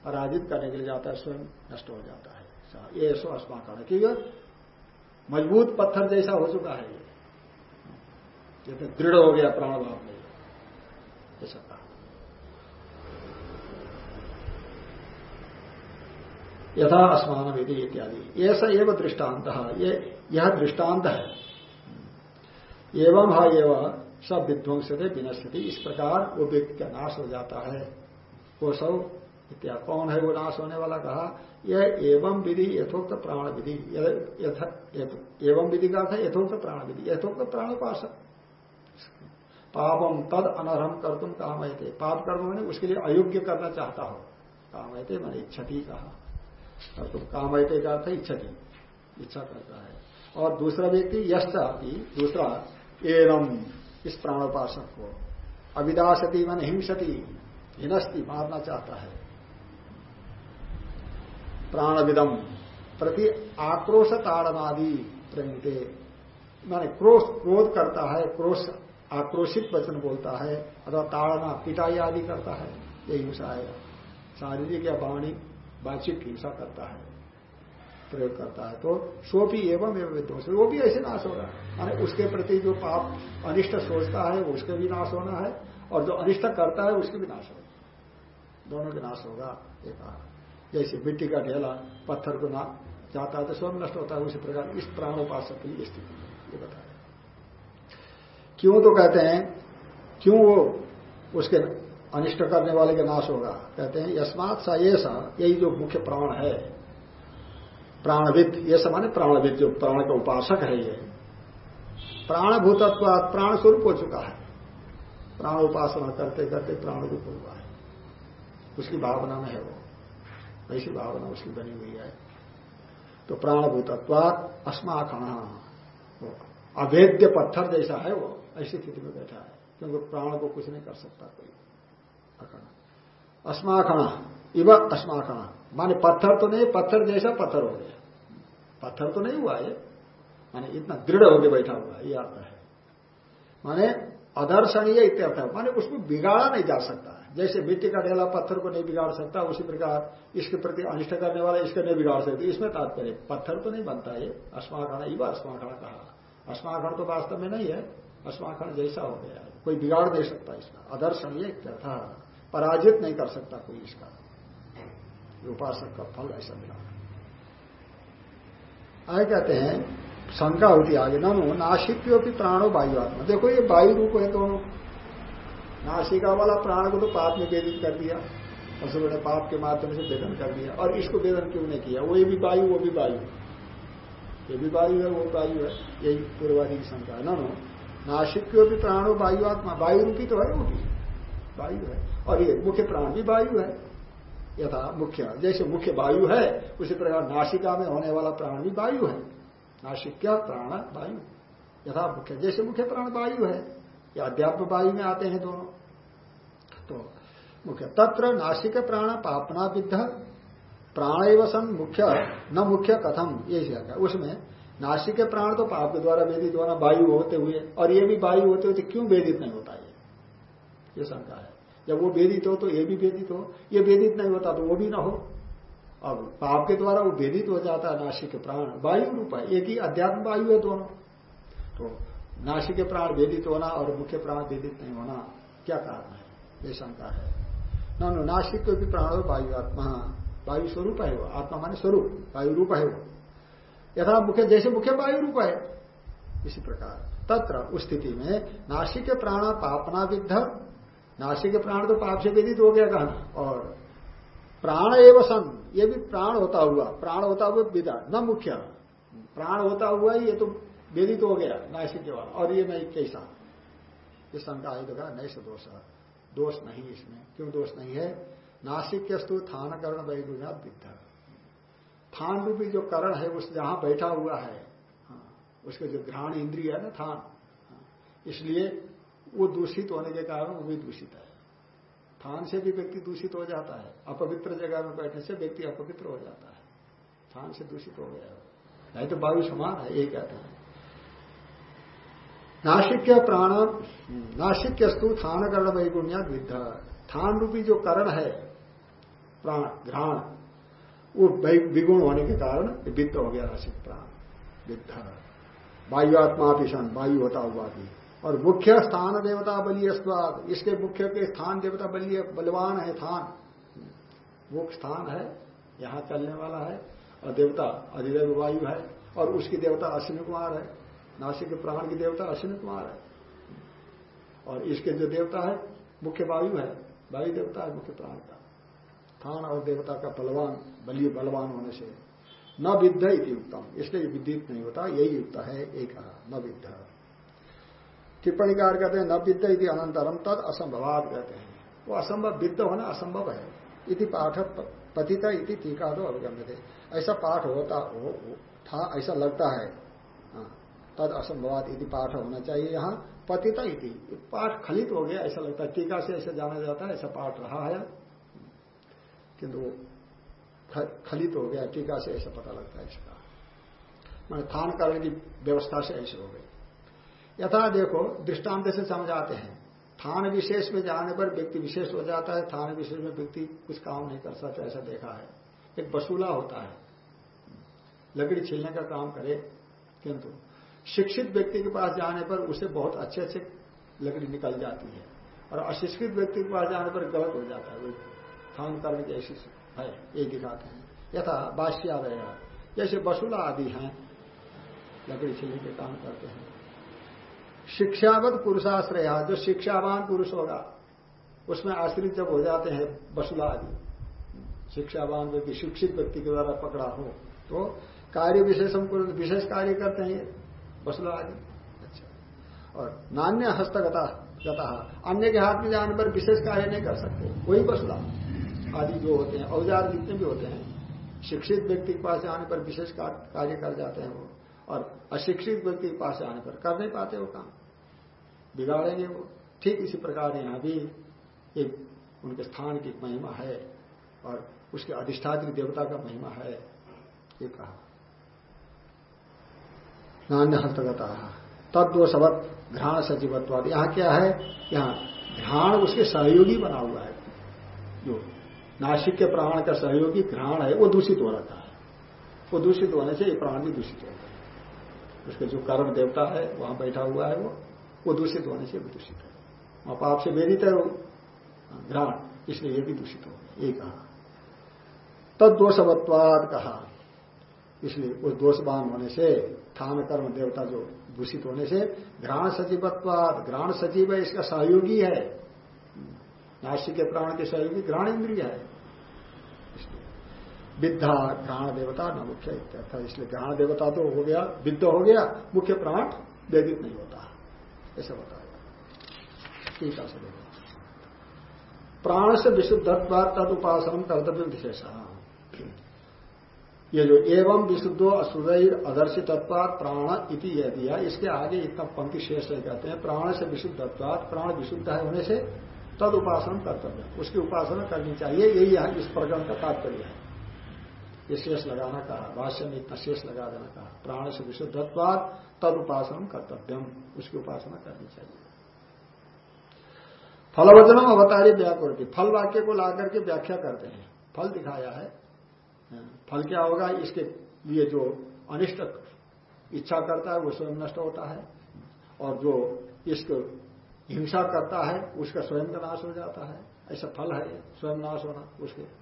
पराजित करने के लिए जाता है, स्वयं नष्ट हो जाता है। ये सो अस्माकरण क्योंकि मज़बूत पत्थर जैसा हो चुका है ये। तो दृढ़ हो गया प्राण भाव में। ऐसा कहा। यथा अस्मान विधि इत्यादि। ऐसा एवं दृष्टांत ये यह दृष्टांत है, एवं हा एवं सब विध्वंस विनश्यति। इस प्रकार वो व्यक्ति का नाश हो जाता है। वो सब इत्या, कौन है वो नाश होने वाला? कहा, यह एवं विधि यथोक्त प्राण विधि। एवं विधि का था यथोक्त प्राण विधि। यथोक्त प्राण पास पापम तद अनर्म कर तुम काम पाप कर्म उसके लिए अयोग्य करना चाहता हो। काम मैंने इच्छति कहा। और तुम काम का अर्थ इच्छा इच्छति इच्छा करता है। और दूसरा व्यक्ति यश दूसरा एवं इस प्राणोपासक को अविदासती मन हिंसती, हिनस्ती, मारना चाहता है। प्राणविदम, प्रति आक्रोश ताड़नादि प्रेमते माने क्रोश, क्रोध करता है, क्रोश, आक्रोशित वचन बोलता है, अथवा ताड़ना, पिटाई आदि करता है। ये हिंसा है। शारीरिक या वाणी वाचिक हिंसा करता है, प्रयोग करता है। तो सोपी एवं एवं विध्वंस वो भी ऐसे नाश होगा माने उसके प्रति जो पाप अनिष्ट सोचता है उसके भी नाश होना है, और जो अनिष्ट करता है, उसके भी नाश होगा दोनों के नाश होगा कहा। जैसे मिट्टी का ढेला पत्थर को ना जाता है तो स्वयं नष्ट होता है, उसी प्रकार इस प्राणोपासक की स्थिति, ये बताया। क्यों तो कहते हैं, क्यों वो उसके अनिष्ट करने वाले का नाश होगा। कहते हैं, यस्मात सा ये सा, यही जो मुख्य प्राण है, प्राणविद, ये समान प्राणविद, जो प्राण का उपासक है ये। प्राणभूतत्व प्राण स्वरूप हो चुका है। प्राण उपासना करते करते प्राण रूप हुआ है। उसकी भावना में है वो। ऐसी भावना उसकी बनी हुई है। तो प्राणभूतत्वात अस्माखण अभेद्य पत्थर जैसा है वो, ऐसी स्थिति में बैठा है। क्योंकि प्राण को कुछ नहीं कर सकता कोई। अखण अस्माखण इव अस्माखण माने पत्थर तो नहीं, पत्थर जैसा पत्थर हो गया। पत्थर तो नहीं हुआ ये। माने इतना दृढ़ होकर बैठा हुआ ये अर्थ है। माने अदर्शनीय इत्यर्थ है। माने उसको बिगाड़ा नहीं जा सकता जैसे मिट्टी का ढेला पत्थर को नहीं बिगाड़ सकता, उसी प्रकार इसके प्रति अनिष्ट करने वाला इसको नहीं बिगाड़ सकते। इसमें तात्पर्य, पत्थर तो नहीं बनता ये। अस्माखण ही अस्माखण कहा। अस्माखण तो वास्तव में नहीं है। अस्माखण जैसा हो गया कोई बिगाड़ नहीं सकता इसका। अदर्शनीय इत्यर्थ पराजित नहीं कर सकता कोई इसका। उपासक का फल ऐसा मिला। आगे कहते हैं, शंका होती आगे, नो नासिक्यो भी प्राणो वायु आत्मा। देखो ये वायु रूप है दोनों। नासिका वाला प्राण को तो पाप में वेदित कर दिया पशु ने पाप के माध्यम से वेदन कर दिया, और इसको वेदन क्यों नहीं किया? वो ये भी वायु, वो भी वायु। ये भी वायु है, वो वायु है, यही पूर्वादि की शंका है। नो नासिक्यो भी प्राणो वायु आत्मा, वायु रूपी तो है वो भी। वायु है। और ये मुख्य प्राण भी वायु है। यथा मुख्य, जैसे मुख्य वायु है, उसी प्रकार नासिका में होने वाला प्राण भी वायु है। नासिक प्राण वायु। यथा मुख्य, जैसे मुख्य प्राण वायु है। या अध्यात्म वायु में आते हैं दोनों। तो मुख्य, तत्र नासिक प्राण पापना विद्ध प्राण सन मुख्य, न मुख्य कथम, ये उसमें नासिक प्राण तो पाप के द्वारा वेदित होना वायु होते हुए, और ये भी वायु होते हुए क्यों वेदित नहीं होता ये ये शंका है। जब वो वेदित हो तो ये भी वेदित हो, ये वेदित नहीं होता तो वो भी ना हो। अब पाप के द्वारा वो वेदित हो जाता है नासिक के प्राण। वायु रूप है, एक ही अध्यात्म वायु है दोनों। तो नासिक के प्राण वेदित होना और मुख्य प्राण वेदित नहीं होना क्या कारण है? ये शंका है। न नासिक को भी प्राण हो, वायु आत्मा। वायु स्वरूप है वो। आत्मा माने स्वरूप, वायु रूप है वो। यथा मुख्य, जैसे मुख्य वायु रूप है, इसी प्रकार। तत्र उस स्थिति में नासिक के प्राण पापना विद्ध नासिक प्राण तो पाप से वेदित हो गया कहना और प्राण एवं सन ये भी प्राण होता हुआ प्राण होता हुआ विदा न मुख्य। प्राण होता हुआ ये तो वेदित हो गया नासिक के वाला। और ये नहीं कैसा ये शंका है तो कहा नहीं दोष दोष नहीं इसमें। क्यों दोष नहीं है? नासिक के स्तु थान करण वैगुणा विद्ध। थान रूपी जो करण है उस जहाँ बैठा हुआ है हाँ, उसके जो घ्राण इंद्रिय है ना थान। हाँ, इसलिए वो दूषित होने के कारण वो भी दूषित है। थान से भी व्यक्ति दूषित हो जाता है। अपवित्र जगह में बैठने से व्यक्ति अपवित्र हो जाता है। थान से दूषित हो गया। नहीं तो वायु समान है, ये कहते हैं। नासिक के प्राण नासिक के स्तु थान करण वैगुण्या विद्ध थान रूपी जो करण है, प्राण, घ्राण, वो विगुण होने के कारण वित्त हो गया नासिक प्राण। विद्ध वायु आत्मा सन, वायु होता हुआ भी। और मुख्य स्थान देवता बलिय स्वाद। इसके मुख्य के स्थान देवता बलि बलवान है स्थान। वो स्थान है, यहाँ चलने वाला है, और देवता अधिदेव वायु है, और उसकी देवता अश्विनी कुमार है। नासिक के प्राण की देवता अश्विनी कुमार है। और इसके जो देवता है, मुख्य वायु है, वायु देवता है, मुख्य प्राण का। स्थान और देवता का बलवान बलिय बलवान होने से न विद्ध इति उत्तम। इसलिए विद्युत नहीं होता, यही युक्त है, एक न विद्ध। टिप्पणीकार कहते हैं न विद्ध इति अनंतरम तद असंभवाद कहते हैं। वो असंभव विद्ध होना असंभव है। इति पाठ पतिता इति टीका तो अवगम्य थे ऐसा पाठ होता हो था ऐसा लगता है। हाँ, तद असंभवाद इति पाठ होना चाहिए। यहाँ पतिता इति पाठ खलित हो गया ऐसा लगता है। टीका से ऐसा जाना जाता है ऐसा पाठ रहा है। किंतु खलित हो गया टीका से ऐसा पता लगता है इसका। मैंने थान करने की व्यवस्था से ऐसे हो गई यथा देखो, दृष्टांत से समझाते हैं। थान विशेष में जाने पर व्यक्ति विशेष हो जाता है, थान विशेष में व्यक्ति कुछ काम नहीं कर सकता, ऐसा देखा है। एक वसूला होता है। लकड़ी छीलने का काम करे, किंतु शिक्षित व्यक्ति के पास जाने पर उसे बहुत अच्छे अच्छे लकड़ी निकल जाती है, और अशिक्षित व्यक्ति के पास जाने पर गलत हो जाता है। थान करने की ऐसी है, ये दिखाते हैं। यथा बाष्यादय जैसे वसूला आदि हैं, लकड़ी छीलने के काम करते हैं। शिक्षावत पुरुषाश्रय, जो शिक्षावान पुरुष होगा, उसमें आश्रित जब हो जाते हैं बसुला आदि शिक्षावान व्यक्ति शिक्षित व्यक्ति के द्वारा पकड़ा हो तो कार्य विशेषम विशेष कार्य करते हैं बसुला आदि अच्छा। और नान्य हस्तगता, गता, अन्य के हाथ में जाने पर विशेष कार्य नहीं कर सकते, वही बसुला आदि जो होते हैं, औज़ार जितने भी होते हैं, शिक्षित व्यक्ति के पास जाने पर विशेष कार्य कर जाते हैं वो, और अशिक्षित व्यक्ति के पास आने पर कर नहीं पाते वो काम। बिगाड़ेंगे वो। ठीक इसी प्रकार यहाँ भी एक उनके स्थान की महिमा है और उसके अधिष्ठात्री देवता का महिमा है, ये कहा। नान्य हस्तगता तत्दोषवत घ्राण सजीवत्वाद यहाँ क्या है? यहाँ घ्राण उसके सहयोगी बना हुआ है। जो नासिक के प्राण का सहयोगी घ्राण है, वो दूषित हो रखा है। वो दूषित होने से ये प्राण भी दूषित हो। गए उसके जो कारण देवता है, वहाँ बैठा हुआ है वो। वो दूषित होने से भी दूषित है। वहाँ पाप से वेदित है वो घ्राण, इसलिए ये भी दूषित हो ये कहा। तद दोषवत्वाद कहा। इसलिए उस दोषवान होने से थान कर्म देवता जो दूषित होने से, घ्राण सजीवत्वाद, घ्राण सजीव है, इसका सहयोगी है। नासिक के प्राण के सहयोगी घ्राण इंद्रिय है। विद्धा घ्राण देवता न मुख्य इसलिए घ्राण देवता तो हो गया, विद्ध हो गया, मुख्य प्राण वेदित नहीं होता। ऐसा बताया। है प्राण से विशुद्धत्वा तद उपासन कर्तव्य विशेष ये जो एवं विशुद्धो असुदैर अदर्शित प्राण इति यह दिया, इसके आगे इतना पंक्ति शेष है, कहते हैं प्राण से विशुद्धत्वात, प्राण विशुद्ध है होने से तद उपासन कर्तव्य। उसकी उपासना करनी चाहिए, यही यहाँ इस प्रकरण का तात्पर्य है। ये शेष लगाना कहा, भाष्य में इतना शेष लगा देना कहा, प्राण से विशुद्धत्वाद तद उपासना कर्तव्यम, उसकी उपासना करनी चाहिए। फलवचनम अवतारी व्याकुर फल वाक्य को ला करके व्याख्या करते हैं। फल दिखाया है। फल क्या होगा? इसके लिए जो अनिष्ट इच्छा करता है, वो स्वयं नष्ट होता है। और जो इसको हिंसा करता है, उसका स्वयं का नाश हो जाता है। ऐसा फल है, स्वयं नाश होना, उसके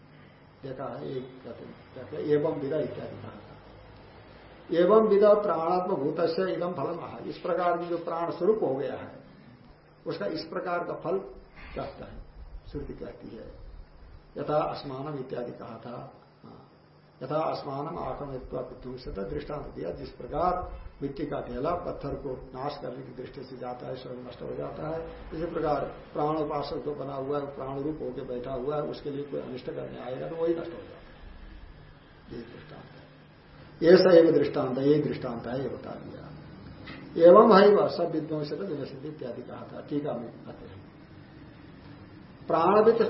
देखा है, एक कहते हैं एवं विदा इत्यादि कहा था एवं विदा प्राणात्म भूत से एकदम फल महा इस प्रकार की जो प्राण स्वरूप हो गया है, उसका इस प्रकार का फल कहता है श्रुति कहती है। यथा असमानम इत्यादि कहा था। यथा अस्मानम आक्रमित्वा से दृष्टांत दिया। जिस प्रकार मिट्टी का ढेला पत्थर को नाश करने की दृष्टि से जाता है स्वयं नष्ट हो जाता है, इसी प्रकार प्राण उपासक जो बना हुआ है प्राण रूप होकर बैठा हुआ है, उसके लिए कोई अनिष्ट करने आएगा तो वही नष्ट हो जाता है। ये दृष्टांत है। ऐसा एक दृष्टांत है, ये दृष्टांत है, ये बता दिया। एवं है वह सब विद्वांस तो इत्यादि कहा था, टीका में आते हैं। प्राणवित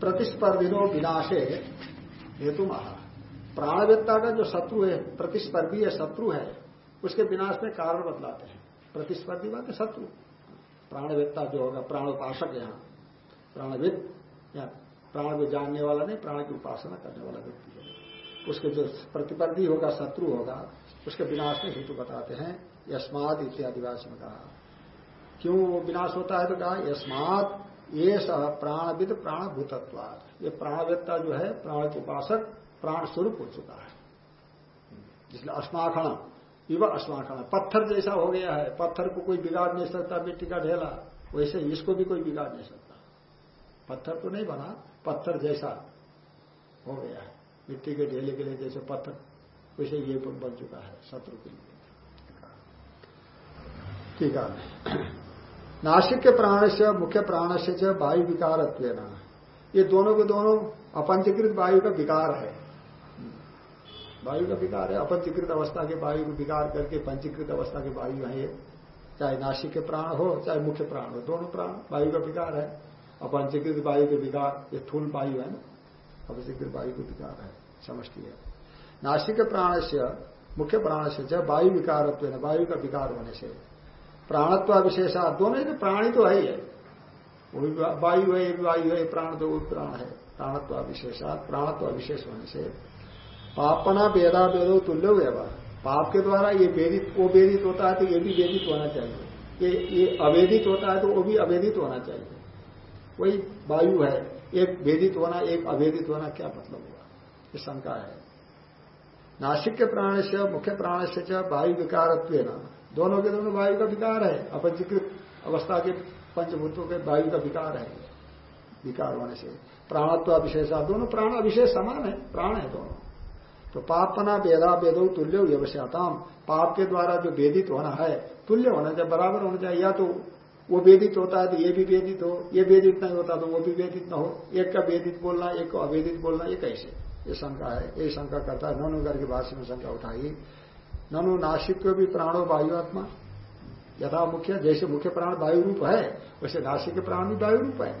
प्रतिस्पर्धिनो विनाशे हेतु महा। प्राणवेत्ता का जो शत्रु है, प्रतिस्पर्धी है शत्रु है, उसके विनाश में कारण बतलाते हैं। प्रतिस्पर्धी बात है शत्रु। प्राणवेत्ता जो होगा, प्राणोपासक यहाँ। प्राणविद, या प्राण को जानने वाला नहीं, प्राण की उपासना करने वाला व्यक्ति है। उसके जो प्रतिपर्धी होगा, शत्रु होगा, उसके विनाश में हेतु बताते हैं, यस्मात इत्यादि में कहा। क्यों वो विनाश होता है तो कहा, यस्मात ये प्राणविद प्राणभूतत्वाद ये प्राणवेत्ता जो है, प्राण के उपासक प्राण स्वरूप हो चुका है। इसलिए अस्माखण युवा अस्माखण पत्थर जैसा हो गया है। पत्थर को कोई बिगाड़ नहीं सकता, मिट्टी का ढेला। वैसे इसको भी कोई बिगाड़ नहीं सकता। पत्थर तो नहीं बना, पत्थर जैसा हो गया है। मिट्टी के ढेले के लिए जैसे पत्थर, वैसे ये बन चुका है शत्रु के लिए। ठीक है। नासिक के प्राण से, मुख्य प्राण से वायु विकार ये दोनों के दोनों अपंचीकृत वायु का विकार है। वायु का विकार है। अपंचीकृत अवस्था के वायु को विकार करके पंचीकृत अवस्था के वायु है चाहे नासिक के प्राण हो, चाहे मुख्य प्राण हो, दोनों प्राण वायु का विकार है। अपंचीकृत वायु के विकार, ये थूल वायु है ना? अपंचीकृत वायु के विकार है। समझती है। नासिक प्राण से मुख्य प्राण से चाहे वायु विकार वायु का विकार होने से, प्राणत्व विशेषा, दोनों ही प्राणी तो है ही है। वायु है वायु है, प्राण तो वो प्राण है। प्राणत्व विशेषा, प्राणत्व विशेष होने से पापना वेदा वेदो तुल्य व्यवहार। पाप के द्वारा ये वेदित वो वेदित होता है तो ये भी वेदित होना चाहिए। ये ये अवेदित होता है तो वो भी अवेदित होना चाहिए। वही वायु है, एक वेदित होना, एक अवेदित होना क्या मतलब हुआ? ये शंका है। नासिक के प्राण से मुख्य प्राण से वायु विकारत्व दोनों के दोनों वायु का विकार है। अपंजीकृत अवस्था के पंचभूतों के वायु का विकार है। विकार होने से। प्राणत्व विशेषा दोनों प्राण अविशेष समान है, प्राण है दोनों। तो पापना वेदा वेदो तुल्य व्यवसायताम पाप के द्वारा जो वेदित होना है, तुल्य होना चाहिए बराबर होना चाहिए, या तो वो वेदित होता है तो ये भी वेदित हो, ये वेदित नहीं होता तो वो भी वेदित न हो। एक का वेदित बोलना, एक को अवेदित बोलना, ये कैसे? ये शंका है, ये शंका करता है। ननु करके भाषा में शंका उठाई। ननु नासिक भी प्राणो वायु आत्मा यथा मुख्य, जैसे मुख्य प्राण वायु रूप है, वैसे नासिक के प्राण भी वायु रूप है।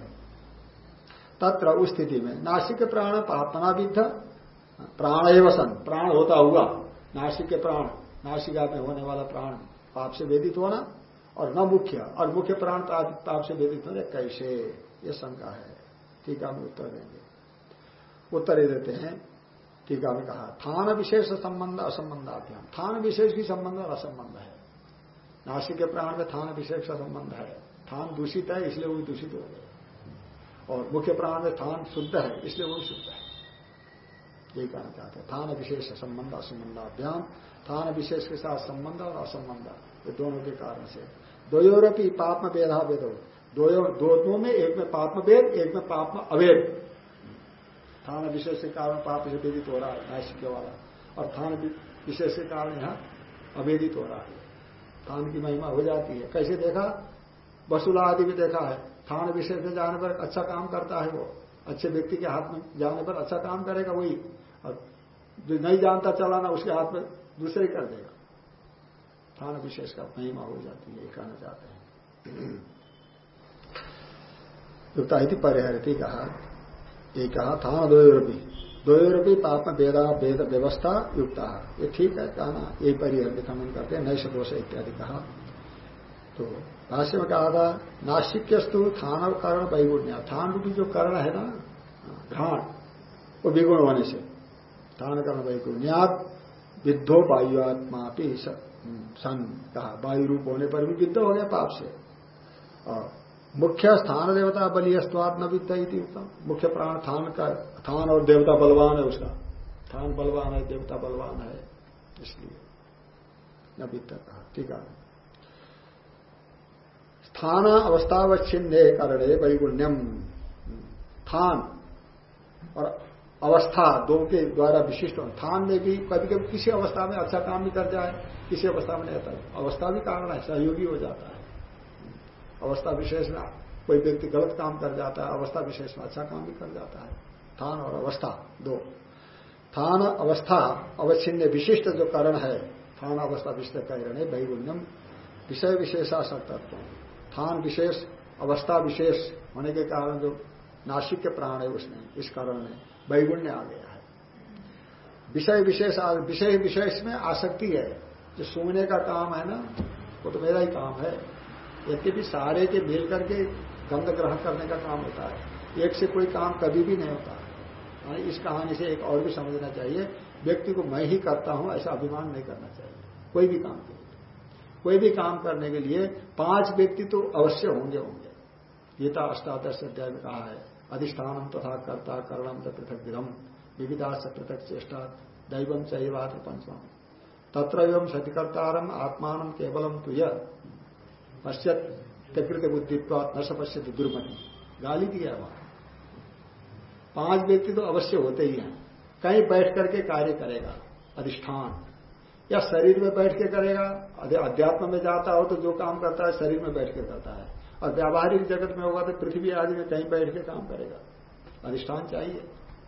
तत्र उस स्थिति में नासिक के प्राण पापना विद्ध प्राण एवं सन प्राण होता हुआ, नासिक के प्राण, नासिका में होने वाला प्राण पाप से वेदित होना और न मुख्य, और मुख्य प्राण पाप से वेदित होने, कैसे? ये शंका है। टीका में उत्तर देंगे। उत्तर ही देते हैं। टीका में कहा, थान विशेष संबंध असंबंधाभ्याम थान विशेष भी संबंध और असंबंध है। नासिक के प्राण में थान विशेष का संबंध है। थान दूषित है, इसलिए वो दूषित हो गए और मुख्य प्राण में थान शुद्ध है, इसलिए वो शुद्ध है। यही कहना चाहते हैं थान विशेष संबंध असंबंधाभ्याम थान विशेष के साथ संबंध और असंबंध। ये दोनों के कारण से। द्वयोरपी पाप में भेदा भेद हो दोनों में एक में पाप में वेद एक में पाप में अवेद थान विशेष के कारण पाप से वेदित हो रहा है नैशिक वाला और थान विशेष के कारण यहाँ अवेदित हो रहा है। थान की महिमा हो जाती है। कैसे देखा? वसूला आदि भी देखा है। थान विशेष जाने पर अच्छा काम करता है वो। अच्छे व्यक्ति के हाथ में जाने पर अच्छा काम करेगा वही। और जो नहीं जानता चलाना, उसके हाथ में दूसरे कर देगा। थान विशेष का महिमा हो जाती है, ये कहना चाहते हैं। युक्ता ही परिहरती कहा। ये कहा थान द्वयोरपी। द्वयोरपी पाप वेदा वेद व्यवस्था युक्ता। ये ठीक है, कहना, ये परिहर खंडन करते हैं। नैश दोष इत्यादि कहा। तो भाष्य में कहा था नासिक्यस्तु थान और कर्ण वैगुण्य। थान रूपी जो कर्ण है ना, घ्राण, वो विगुण होने से। थान करण वैगुण्यात विद्धो वायुआत्मा सन कहा। वायु रूप होने पर भी विद्ध हो गया पाप से। और मुख्य स्थान देवता बलियस्वाद न विद्या उत्तम। मुख्य प्राण थान का, थान और देवता बलवान है उसका। थान बलवान है, देवता बलवान है, इसलिए न कहा। ठीक है। स्थान अवस्थावच्छिन्न करणे वैगुण्यम। थान और अवस्था दो के द्वारा विशिष्ट थान में भी कभी कभी किसी अवस्था में अच्छा काम भी कर जाए, किसी अवस्था में नहीं आता अवस्था भी कारण है, सहयोगी हो जाता है। अवस्था विशेष में कोई व्यक्ति गलत काम कर जाता है, अवस्था विशेष में अच्छा काम भी कर जाता है। थान और अवस्था दो। थान अवस्था अवच्छिन्न विशिष्ट जो कारण है, थान अवस्था विशिष्ट कारण है, वैगुण्यम। विषय विशेषाशक्तत्व थान विशेष, अवस्था विशेष होने के कारण जो नासिक के प्राण है उसमें, इस कारण में वैगुण्य आ गया है। विषय विशेष विषय विशेष में आसक्ति है। जो सुनने का काम है ना, वो तो मेरा ही काम है। यद्यपि सारे के मिल करके गंध ग्रहण करने का काम होता है। एक से कोई काम कभी भी नहीं होता। है इस कहानी से एक और भी समझना चाहिए, व्यक्ति को मैं ही करता हूँ, ऐसा अभिमान नहीं करना चाहिए। कोई भी काम कोई भी काम करने के लिए पाँच व्यक्ति तो अवश्य होंगे होंगे। गीता अष्टादश अध्याय में कहा है अधिष्ठानम तथा कर्ता करणम च पृथक विधम विविधा से पृथक चेष्टा दैवम चैवात पंचम तत्र एवं सतिकर्तारम आत्मान केवलम तुय पश्चित प्रकृति बुद्धित्व न सपश्यति दुर्मति। गाली दिया वहाँ। पाँच व्यक्ति तो अवश्य होते ही हैं। कहीं बैठ करके कार्य करेगा, अधिष्ठान। या शरीर में बैठ के करेगा अध्यात्म में जाता हो तो जो काम करता है, शरीर में बैठ के करता है। और व्यावहारिक जगत में होगा तो पृथ्वी आदि में कहीं बैठ के काम करेगा। अधिष्ठान चाहिए।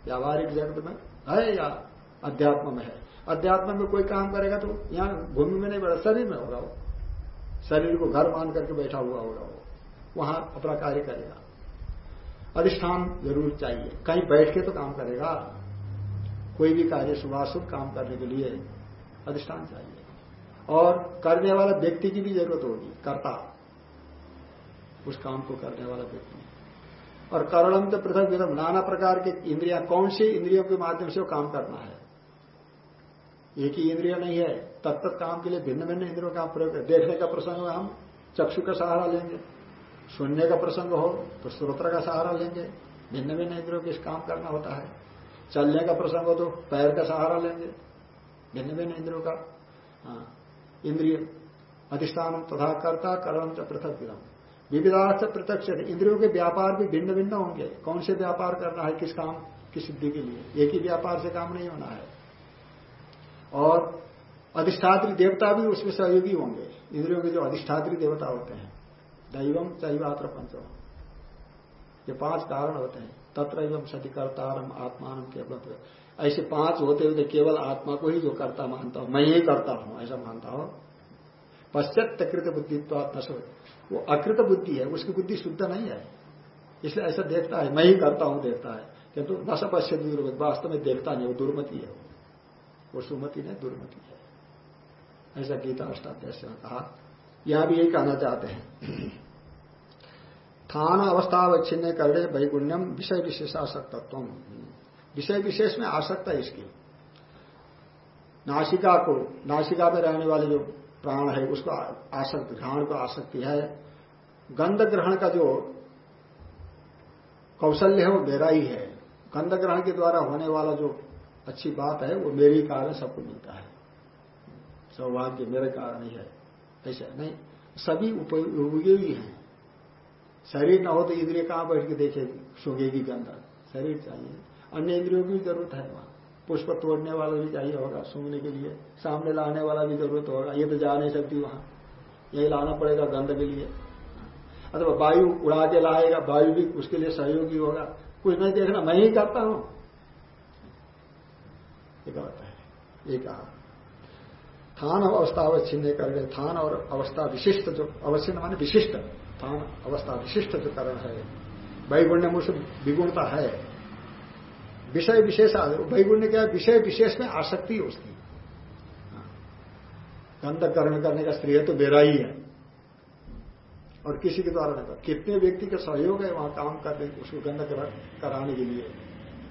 व्यावहारिक जगत में है या अध्यात्म में है? अध्यात्म में कोई काम करेगा तो यहाँ भूमि में नहीं बैठा, शरीर में होगा वो। शरीर को घर मान करके बैठा हुआ होगा वो। वहाँ अपना कार्य करेगा। अधिष्ठान ज़रूर चाहिए। कहीं बैठ के तो काम करेगा। कोई भी कार्य शुभाशुभ काम करने के लिए अधिष्ठान चाहिए और करने वाला व्यक्ति की भी ज़रूरत होगी, कर्ता। उस काम को करने वाला व्यक्ति। और करणम तो पृथक विधम, नाना प्रकार के इंद्रिया, कौन सी इंद्रियों के माध्यम से वो काम करना है? एक ही इंद्रिय नहीं है तत्त काम के लिए भिन्न भिन्न इंद्रियों का प्रयोग देखने का प्रसंग हम, चक्षु का सहारा लेंगे। सुनने का प्रसंग हो तो स्रोत्र का सहारा लेंगे। भिन्न भिन्न इंद्रियों के काम करना होता है। चलने का प्रसंग हो तो पैर का सहारा लेंगे। भिन्न भिन्न इंद्रियों का हाँ, इंद्रिय अधिष्ठान तथा कर्ता कर्म च पृथक विधम। विविधार्थ प्रत्यक्ष इंद्रियों के व्यापार भी भिन्न भिन्न होंगे। कौन से व्यापार करना है किस काम की सिद्धि के लिए? एक ही व्यापार से काम नहीं होना है। और अधिष्ठात्री देवता भी उसमें सहयोगी होंगे। इंद्रियों के जो अधिष्ठात्री देवता होते हैं दैवम चैवात्र पंचम ये पाँच कारण होते हैं। तत्र एवं सतिकर्तारम आत्मान केवल ऐसे पाँच होते हुए केवल आत्मा को ही जो करता मानता हूँ, मैं ही करता हूँ, ऐसा मानता हूँ। पश्चात कृत बुद्धित्व वो अकृत बुद्धि है, उसकी बुद्धि शुद्ध नहीं है। इसलिए ऐसा देखता है, मैं ही करता हूँ, देखता है। किंतु न सपश्य वास्तव में देखता नहीं, वो दुर्मति है। वो सुमति नहीं, दुर्मति है। ऐसा गीता अष्टाध्याय कहा। यहाँ भी यही कहना चाहते हैं। [CLEARS THROAT] थान अवस्था अवस्थावच्छिन्न करने वैगुण्यम विषय विशेषासक्तत्व विषय विशेष में आसक्त है इसकी। नासिका को, नासिका में रहने वाले जो प्राण है, उसको आसक्त, घ्राण को आसक्ति है। गंध ग्रहण का जो कौशल्य है, वो मेरा ही है। गंध ग्रहण के द्वारा होने वाला जो अच्छी बात है, वो मेरे कारण सबको मिलता है। सौभाग्य मेरे कारण ही है। ऐसा नहीं, सभी उपयोगी हैं शरीर न हो तो इंद्रिय कहाँ बैठ के देखेगी सूंघेगी गंध शरीर चाहिए। अन्य इंद्रियों की ज़रूरत है वहाँ। पुष्प तोड़ने वाला भी चाहिए होगा, सूंघने के लिए। सामने लाने वाला भी ज़रूरत होगा। ये तो जा नहीं सकती वहाँ। यही लाना पड़ेगा गंध के लिए। अथवा वायु उड़ा के लाएगा, वायु भी उसके लिए सहयोगी होगा। कुछ नहीं देखना, मैं ही करता हूँ। ये कहता है। ये कहा। थान और अवस्था अवच्छिन्न करने। थान और अवस्था विशिष्ट जो, अवच्छिन्न माने विशिष्ट। थान, अवस्था विशिष्ट जो कारण है। वैगुण्य मुझ विगुणता है। विषय विशेष वैगुण्य क्या विषय विशेष में आसक्ति है उसकी। कर्म करने का स्त्री है तो बेरा ही है। और किसी के द्वारा नहीं कितने व्यक्ति का सहयोग है वहाँ काम करने, उसको गंध कराने के लिए।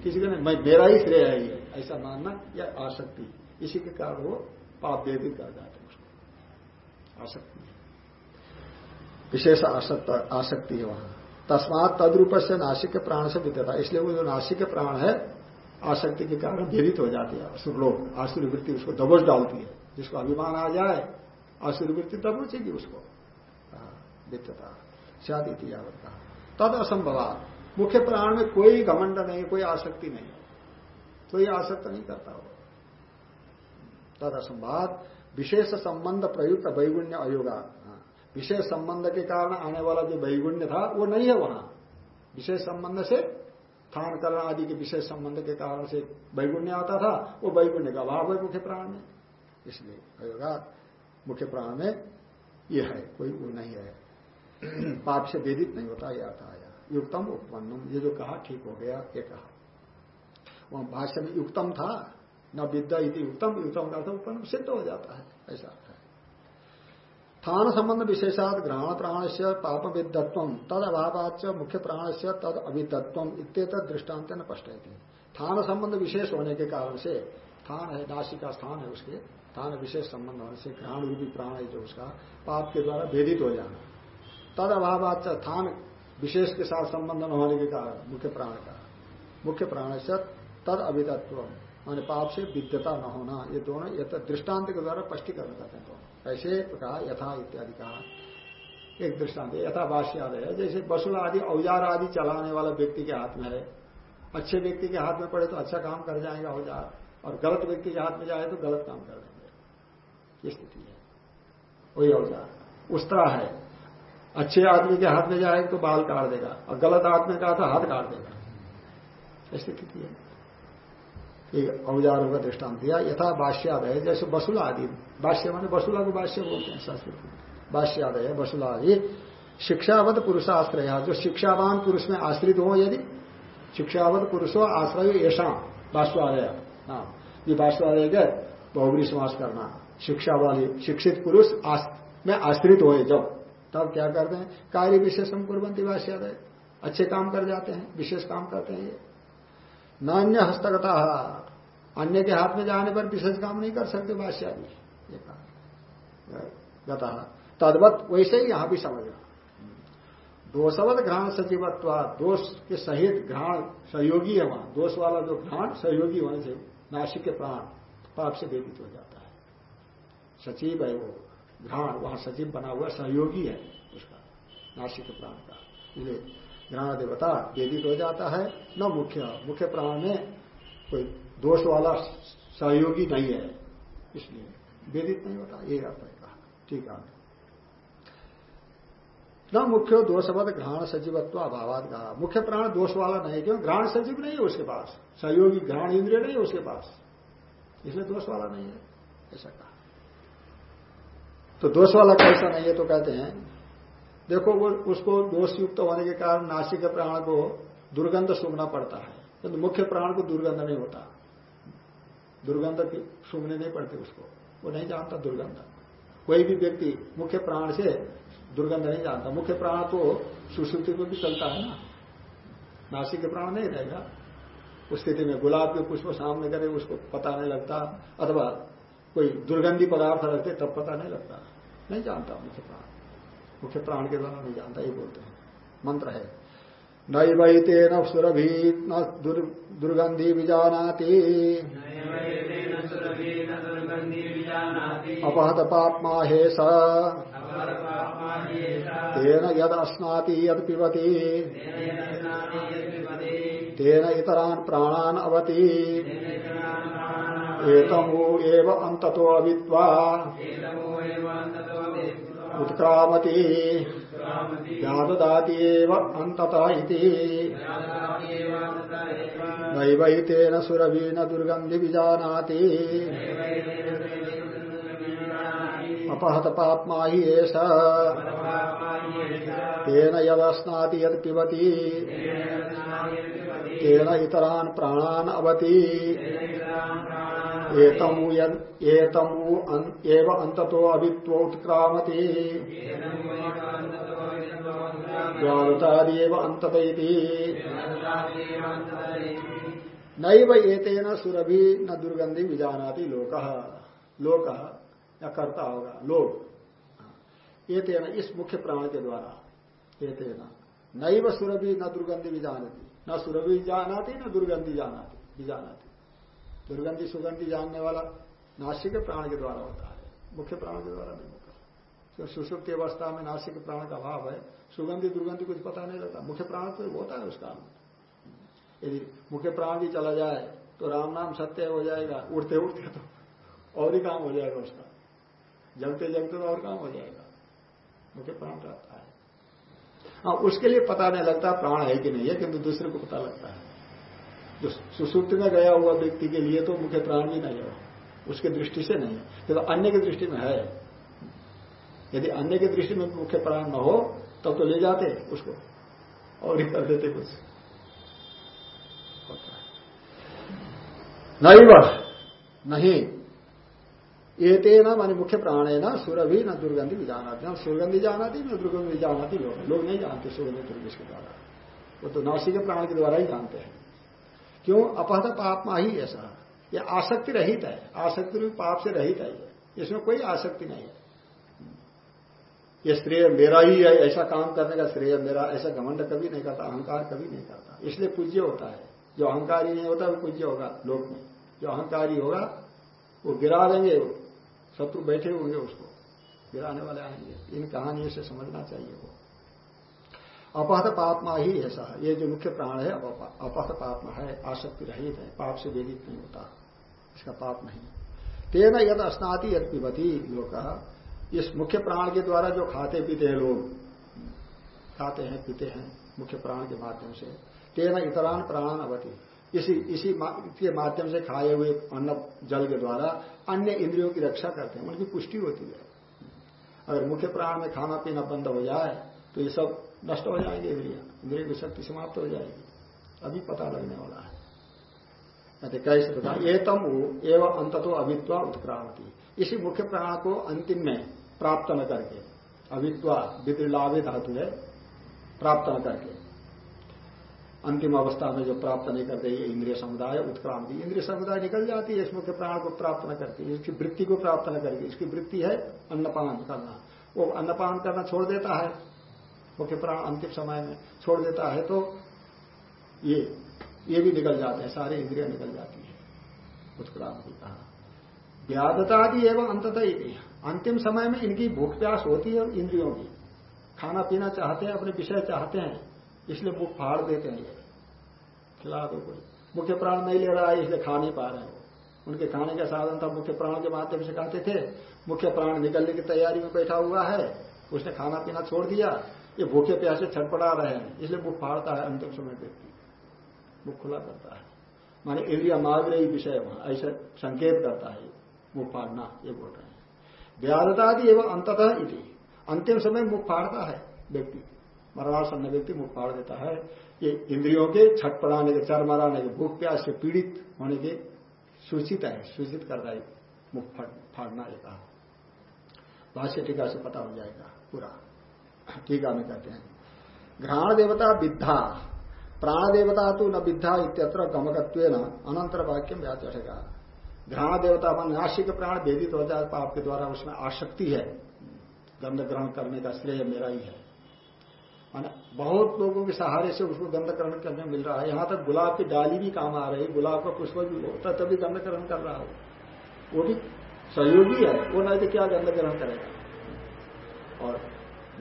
किसी को नहीं, मैं मेरा ही श्रेय है ये। ऐसा मानना या आसक्ति। इसी के कारण वो पाप वेदित कर जाते उसको। आसक्ति। विशेष आसक्ति है वहाँ। तस्मात तद्रूप से नासिक के प्राण से विद्यता। इसलिए वो जो नासिक के प्राण है, आसक्ति के कारण भेदित हो जाती है। असुर लोग, आसुरी वृत्ति उसको दबोच डालती है। जिसको अभिमान आ जाए, आसुरी वृत्ति दबोचेगी उसको। विद्यता। शादी कहा। तद असंभवात। मुख्य प्राण में कोई घमंड नहीं कोई आसक्ति नहीं कोई आसक्त नहीं करता हो तद असंभात विशेष संबंध प्रयुक्त वैगुण्य अयोगा। विशेष संबंध के कारण आने वाला जो वैगुण्य था, वो नहीं है वहाँ। विशेष संबंध से स्थान करण आदि के विशेष संबंध के कारण से वैगुण्य आता था, वो वैगुण्य का अभाव है मुख्य प्राण में। इसलिए मुख्य प्राण में ये है, कोई वो नहीं है। पाप से वेदित नहीं होता, यह आता आया युक्तम उपन्नम ये जो कहा, ठीक हो गया, ये कहा। वहाँ भाष्य में युक्तम था, न विद्या युक्तम युक्तम का उत्पन्न सिद्ध हो जाता है, ऐसा। स्थान संबंध विशेषात ग्रहण प्राण से पाप विद्वत्व तद अभावाच मुख्य प्राण से तद अविदत्व इत दृष्टांत न स्पष्ट स्थान संबंध विशेष होने के कारण से स्थान है नाशी का स्थान है उसके स्थान विशेष संबंध होने से ग्रहण रूपी प्राण है जो उसका पाप के द्वारा भेदित हो जाना तद अभावाच स्थान विशेष के साथ संबंध न होने के कारण मुख्य प्राण का मुख्य प्राण से तद अविदत्व मान पाप से विद्यता न होना ये दोनों ये दृष्टांत के द्वारा स्पष्टीकरण करते हैं ऐसे कहा यथा इत्यादि कहा। एक दृष्टांत यथा भाष्याद है। जैसे वसुल आदि, औज़ार आदि चलाने वाला व्यक्ति के हाथ में है। अच्छे व्यक्ति के हाथ में पड़े तो अच्छा काम कर जाएगा औज़ार, और गलत व्यक्ति के हाथ में जाए तो गलत काम कर देंगे। ये स्थिति है। वही औज़ार। उस्तरा है। अच्छे आदमी के हाथ में जाए तो बाल काट देगा, और गलत आदमी का तो हाथ काट देगा। ऐसी स्थिति है। औजारों का दृष्टांत दिया, यथा बाष्यादय, जैसे बसुला आदि बाष्य माने बसुला को बाष्य बोलते हैं संस्कृत में बाष्यादय वसुला आदि शिक्षावत पुरुषाश्रय। जो शिक्षावान पुरुष में आश्रित हो यदि, शिक्षावत पुरुषो आश्रय ऐसा बाष्पादय हाँ ये बाष्पादय के बहुबरी समास करना। शिक्षा वाली शिक्षित पुरुष में आश्रित हो जब, तब क्या करते हैं? कार्य विशेषम कुरबंती बाष्यादय। अच्छे काम कर जाते हैं, विशेष काम करते हैं ये। नान्य हस्तगता अन्य के हाथ में जाने पर विशेष काम नहीं कर सकते भाष्यादि गता। तदवत वैसे ही यहाँ भी समझना दोषवत घ्राण सजीवत्व दोष के सहित घ्राण सहयोगी है वहाँ। दोष वाला जो घ्राण सहयोगी होने से नासिक के प्राण, पाप से व्यतीत हो जाता है। सचिव है वो। घ्राण, वहाँ सचिव बना हुआ सहयोगी है उसका नासिक के प्राण का। ज्ञान देवता व्यतीत हो जाता है, न मुख्य। मुख्य प्राण में कोई दोष वाला सहयोगी नहीं है। इसलिए वेदित नहीं होता, ये अर्थ है कहा। ठीक है। न मुख्य दोषवत घ्राण सजीवत्व अभावात कहा मुख्य प्राण दोष वाला नहीं क्यों? घ्राण सजीव नहीं है उसके पास। सहयोगी घ्राण इंद्रिय नहीं है उसके पास। इसलिए दोष वाला नहीं है, ऐसा कहा। तो दोष वाला कैसा नहीं है तो कहते हैं, देखो वो, उसको दोष युक्त होने के कारण नासिक प्राण को दुर्गंध सूंघना पड़ता है, किंतु तो मुख्य प्राण को दुर्गंध नहीं होता। दुर्गंध सूंघने नहीं पड़ते उसको। वो नहीं जानता दुर्गंध। कोई भी व्यक्ति मुख्य प्राण से दुर्गंध नहीं जानता। मुख्य प्राण तो सुश्रुति में भी चलता है ना। नासिक प्राण नहीं रहेगा। उस स्थिति में गुलाब के पुष्प सामने करे, उसको पता नहीं लगता। अथवा कोई दुर्गंधी पदार्थ रखते तब पता नहीं लगता। नहीं जानता मुख्य प्राण। मुख्य प्राण के द्वारा नहीं जानता, ये बोलते हैं। मंत्र है। नई वही तेन सुरभि न दुर्गंधि विजानाति। अपहत पापमा हे स तेन यद अस्नाति यद पिबती। तेन इतरान प्राणान अवती। एतमु एव अंततो अविद्वा। उत्क्रामती याददाति अंतता नैवैतेन सुरवीन दुर्गंधि विजानाति। अपहत पापमा ही एष। तेन यदस्नाति यद तेन इतरान प्राणान अवती। एतमु एव अंततो अभित्व उत्क्रामति। अंतत नई व न सुरभि न दुर्गंधि विजानाती लोक। लोक, या करता होगा, लोग। एते न इस मुख्य प्राण के द्वारा एते न नई व सुरभि न दुर्गंधि विजानती। न सुरभि जानाती, न दुर्गंधि जानाती, विजानाती। दुर्गंधि सुगंधि जानने वाला नासिक प्राण के द्वारा होता है। मुख्य प्राण के द्वारा नहीं होता तो सुसुप्त अवस्था में नासिक प्राण का अभाव है, सुगंधि, दुर्गंधि कुछ पता नहीं लगता मुख्य प्राण तो होता है उसका। यदि मुख्य प्राण भी चला जाए तो राम नाम सत्य हो जाएगा। उड़ते उड़ते तो और ही काम हो जाएगा उसका। जगते जगते तो और काम हो जाएगा। मुख्य प्राण रहता है। हाँ उसके लिए पता नहीं लगता, प्राण है कि नहीं है, किंतु दूसरे को पता लगता है। जो सुसुप्त में गया हुआ व्यक्ति के लिए तो मुख्य प्राण भी नहीं है। उसके दृष्टि से नहीं। है तो अन्य की दृष्टि में है। यदि अन्य की दृष्टि में मुख्य प्राण न हो, तब तो ले जाते उसको और ही कर देते कुछ। नहीं वह नहीं। एते न मानी मुख्य प्राणे न सुरभि न दुर्गंधि भी जानाती न सुगंधि जानाती न दुर्गंधि जानाती लोग लोग नहीं जानते सुगंधि दुर्गेश के द्वारा। वो तो नासिक प्राण के द्वारा ही जानते हैं। क्यों? अपहत पापमा ही ऐसा। ये आसक्ति रहित है। आसक्ति रूप पाप से रहित है इसमें कोई आसक्ति नहीं है। ये श्रेय मेरा ही है, ऐसा काम करने का श्रेय मेरा, ऐसा घमंड कभी नहीं करता, अहंकार कभी नहीं करता। इसलिए पूज्य होता है। जो अहंकारी नहीं होता, वो पूज्य होगा लोक में। जो अहंकारी होगा, वो गिरा देंगे शत्रु बैठे होंगे उसको। गिराने वाले आएँगे। इन कहानियों से समझना चाहिए वो। अपहत पापमा ही ऐसा ये जो मुख्य प्राण है अपहत पापमा है, आसक्ति रहित है, पाप से वेदित नहीं होता, इसका पाप नहीं। तेना यद स्नाति यद पिबती लोग इस मुख्य प्राण के द्वारा जो खाते पीते हैं लोग, खाते हैं, पीते हैं, मुख्य प्राण के माध्यम से, तेना इतरान प्राण अवती इसी इसी के माध्यम से खाए हुए अन्न जल के द्वारा अन्य इंद्रियों की रक्षा करते हैं, उनकी पुष्टि होती है। अगर मुख्य प्राण में खाना पीना बंद हो जाए तो ये सब नष्ट हो जाएँगे इंद्रिया। इंद्रिय की शक्ति समाप्त हो जाएगी। अभी पता लगने वाला है। कहते कैसे बता ये तम एवं अंत तो अविद्वा उत्क्रांति इसी मुख्य प्राण को अंतिम में प्राप्त न करके अविद्वा विद्रिलाभे धातु है, प्राप्त न करके। अंतिम अवस्था में जो प्राप्त नहीं करते, ये इंद्रिय समुदाय उत्क्रांति इंद्रिय समुदाय निकल जाती है इस मुख्य प्राण को प्राप्त न करती इसकी वृत्ति को प्राप्त न करके। इसकी वृत्ति है अन्नपान करना। वो अन्नपान करना छोड़ देता है। मुख्य प्राण अंतिम समय में छोड़ देता है तो ये ये भी निकल जाते हैं, सारे इंद्रिया निकल जाती है। उत्क्रांति कहा व्याधतादि एवं अंततः ही। अंतिम समय में इनकी भूख प्यास होती है इंद्रियों की। खाना पीना चाहते हैं, अपने विषय चाहते हैं, इसलिए मुख फाड़ देते हैं ये। खिला दो कोई। मुख्य प्राण नहीं ले रहा है, इसलिए खा नहीं पा रहे हो उनके खाने का साधन था, मुख्य प्राण के माध्यम से खाते थे। मुख्य प्राण निकलने की तैयारी में बैठा हुआ है, उसने खाना पीना छोड़ दिया। ये भूखे प्यासे छटपड़ा रहे हैं, इसलिए मुख फाड़ता है अंतिम समय व्यक्ति मुख खुला करता है। माने इंद्रिया मांग रही विषय वहाँ, ऐसा संकेत करता है मुख फाड़ना, ये बोल रहे हैं। व्याधतादि एवं अंततः इति, अंतिम समय मुख फाड़ता है व्यक्ति। मरणासन्न व्यक्ति मुख फाड़ देता है। ये इंद्रियों के छटपड़ाने के, चर मराने के, भूख प्यास से पीड़ित होने के सूचित है, सूचित करता है मुख फाड़ना ये कहा भाष्य टीका से पता हो जाएगा पूरा। टीका में कहते हैं। घ्राण देवता विद्धा। प्राण देवता तो न विद्धा इत्यत्र गमकत्व न अनंतर वाक्य में चढ़ेगा। घ्राण देवता मन नाशिक प्राण भेदित हो जाए पाप के द्वारा उसमें आसक्ति है। गंध ग्रहण करने का श्रेय मेरा ही है। माना बहुत लोगों के सहारे से उसको गंध ग्रहण करने मिल रहा है। यहाँ तक गुलाब की डाली भी काम आ रही गुलाब का पुष्प भी होता तभी गंध ग्रहण कर रहा हो। वो भी सहयोगी है। वो नहीं तो क्या गंध ग्रहण करेगा। और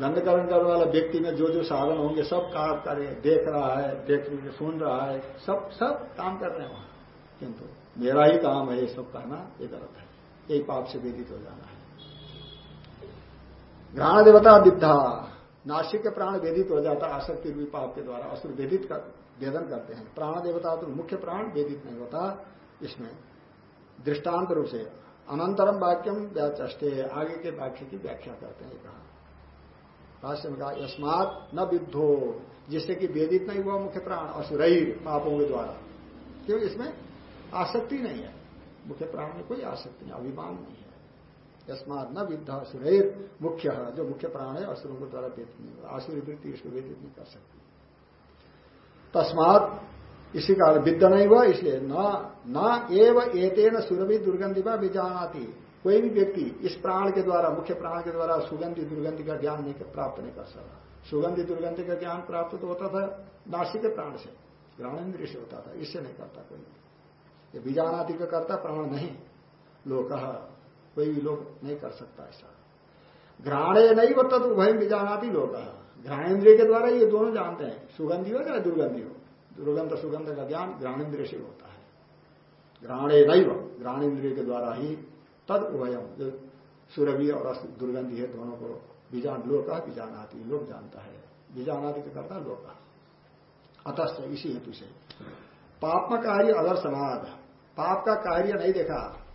ग्रहण करने वाला व्यक्ति में जो जो साधन होंगे, सब काम करे, देख रहा है देख सुन रहा है, सब सब काम कर रहे हैं वहाँ। किंतु मेरा ही काम है ये सब करना, ये गलत है। यही पाप से वेदित हो जाना है। घ्राण देवता विद्धा, नासिक के प्राण वेदित हो जाता है आसक्ति रूपी पाप के द्वारा असुर वेदित कर, वेदन करते हैं। प्राण देवता तो मुख्य प्राण वेदित नहीं होता, इसमें दृष्टांत रूप से अनंतरम वाक्यम व्याचे आगे के वाक्य की व्याख्या करते हैं। कहा भाष्य में कहा, यस्मात न विद्धो, जिससे कि वेदित नहीं हुआ मुख्य प्राण असुर पापों के द्वारा। क्यों? इसमें आसक्ति नहीं है। मुख्य प्राण में कोई आसक्ति नहीं, अभिमान नहीं है। यस्मात न विद्ध असुर मुख्य, जो मुख्य प्राण है, असुरों के द्वारा व्यतीत नहीं होगा आसुरी वृत्ति इसको वेदित नहीं कर सकती। तस्मात इसी कारण विद्ध नहीं हुआ, इसलिए न एव एतेन सुरभि दुर्गंधि भी जानाती कोई भी व्यक्ति इस प्राण के द्वारा, मुख्य प्राण के द्वारा सुगंधि दुर्गंधि का ज्ञान नहीं प्राप्त नहीं कर सकता। सुगंधि दुर्गंधि का ज्ञान प्राप्त तो होता था नासिक प्राण से। ग्राणेन्द्रिय से होता था, इससे नहीं करता कोई। ये बीजानादि का करता प्राण नहीं। लोग कोई भी लोग नहीं कर सकता ऐसा। घ्राणे नहीं वो तद उभय बीजानादि लोग घ्राणेन्द्रिय के द्वारा ये दोनों जानते हैं। सुगंधि हो या दुर्गंधि हो। दुर्गंध सुगंध का ज्ञान घ्राणेन्द्रिय से होता है। घ्राणे नहीं घ्राणेन्द्रिय के द्वारा ही तद उभयम। जो सुरभि और दुर्गंधि है, दोनों को बीजान लोग बीजानाती। लोक जानता है। बीजान आदि के करता लोग अतस्त इसी हेतु से। पाप का कार्य अदर समाध। पाप का कार्य नहीं देखा।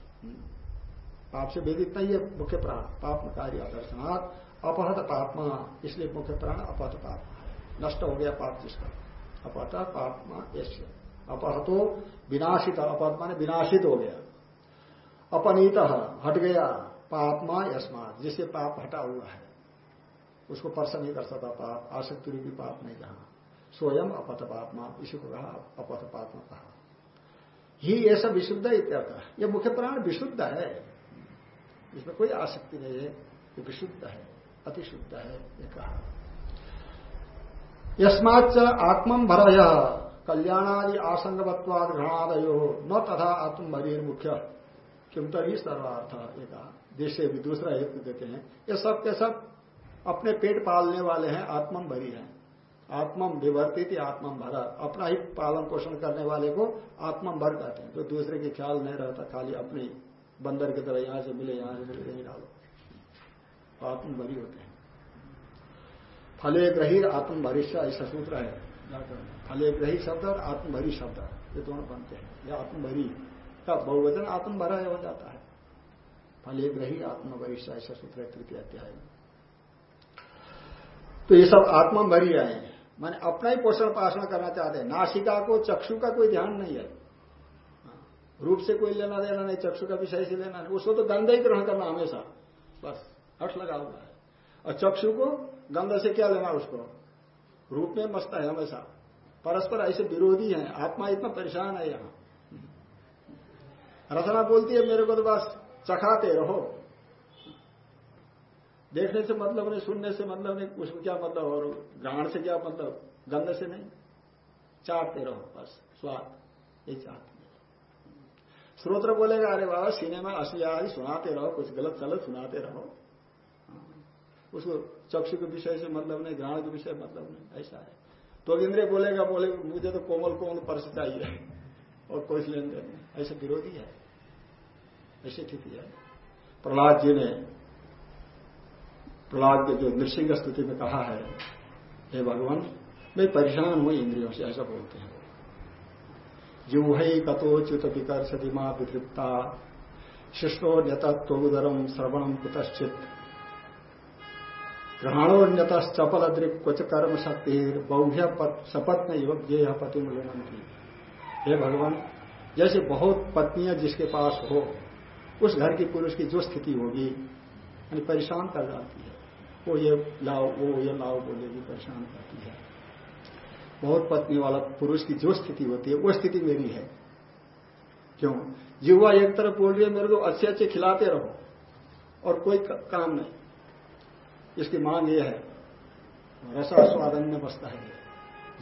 पाप से वेदित नहीं है, मुख्य प्राण। पाप कार्य अदर्शनाथ अपहत पापमा। इसलिए मुख्य प्राण अपहत पापमा नष्ट हो गया पाप जिसका। अपहत पापमा, ऐसे। अपहतो विनाशित। अपहत माने विनाशित हो गया। अपनीत हट गया पापमा यस्मात, जिससे पाप हटा हुआ है। उसको स्पर्श नहीं कर सकता पाप, आसक्ति रूपी पाप नहीं कहा। स्वयं अपथ पापमा, इसी को कहा अपथ पापमा कहा। ही ऐसा विशुद्ध इत्यर्थ। ये मुख्य प्राण विशुद्ध है। इसमें कोई आसक्ति नहीं है। ये विशुद्ध है अति शुद्ध है, ये कहा। यस्माच आत्म भर कल्याणादि आसंगवत्वाद घृणादयो, न तथा आत्मभरी मुख्य किम तभी सर्वार्थ एक देश भी दूसरा हेतु देते हैं। ये सब के सब अपने पेट पालने वाले हैं आत्मम भरी हैं। आत्मम विवर्तित आत्मम भरा अपना ही पालन पोषण करने वाले को आत्मम भर कहते हैं। जो तो दूसरे के ख्याल नहीं रहता खाली अपने बंदर की तरह यहाँ से मिले यहाँ से मिले नहीं डालो। आत्म भरी होते हैं। फले ग्रही आत्म भरिष्य ऐसा सूत्र है। फले ग्रही शब्द और आत्मभरी शब्द ये दोनों बनते हैं। या आत्मभरी का बहुवचन भरा हो जाता है। फले ग्रही आत्मभरिष्य ऐसा सूत्र है, तृतीय अध्याय में। तो ये सब आत्मा भरी आए। हैं माने अपना ही पोषण पाषण करना चाहते हैं। नासिका को, चक्षु का कोई ध्यान नहीं है। रूप से कोई लेना देना नहीं, चक्षु का विषय से लेना नहीं। उसको तो गंध ही ग्रहण करना हमेशा। बस हट लगा हुआ है। और चक्षु को गंध से क्या लेना उसको? रूप में मस्त है हमेशा। परस्पर ऐसे विरोधी हैं। आत्मा इतना परेशान है यहाँ। रचना बोलती है, मेरे को तो बस चखाते रहो। देखने से मतलब नहीं, सुनने से मतलब नहीं उसको क्या मतलब और ग्रहण से क्या मतलब? गंध से नहीं। चाटते रहो, बस, स्वाद यही चाहते श्रोत्र बोलेगा, अरे बाबा सिनेमा असली आदि सुनाते रहो, कुछ गलत चलत सुनाते रहो। उसको चक्षु के विषय से मतलब नहीं, ग्रहण के विषय मतलब नहीं, ऐसा है। तो इंद्रिय बोलेगा, बोले, मुझे तो कोमल कोमल पर्स चाहिए और कोई लेन देन नहीं ऐसे विरोधी है? ऐसी स्थिति है। प्रहलाद जी ने प्रहलाद के जो नृसिंह स्तुति में कहा है, हे भगवान, मैं परेशान हूँ इंद्रियों से, ऐसा बोलते हैं। जीव जिह्वै कतोच्युत विकर्षति माँ वितृप्ता शिष्टोन्यतत्वोदरम श्रवणम कुतश्चित। ग्रहणोन्यतश्चपल दृक् क्वच कर्म शक्ति बौह्य सपत्न युवक जेह पति थी हे भगवान, जैसे बहुत पत्नियाँ जिसके पास हो, उस घर की पुरुष की जो स्थिति होगी, यानी परेशान कर जाती है। वो ये लाओ, वो ये लाओ बोलेगी परेशान करती है। बहुत पत्नी वाला पुरुष की जो स्थिति होती है, वो स्थिति मेरी है। क्यों? युवा एक तरफ़ बोल रही है, मेरे को अच्छे अच्छे खिलाते रहो, और कोई काम नहीं। इसकी मांग ये है रसा स्वादन में बसता है।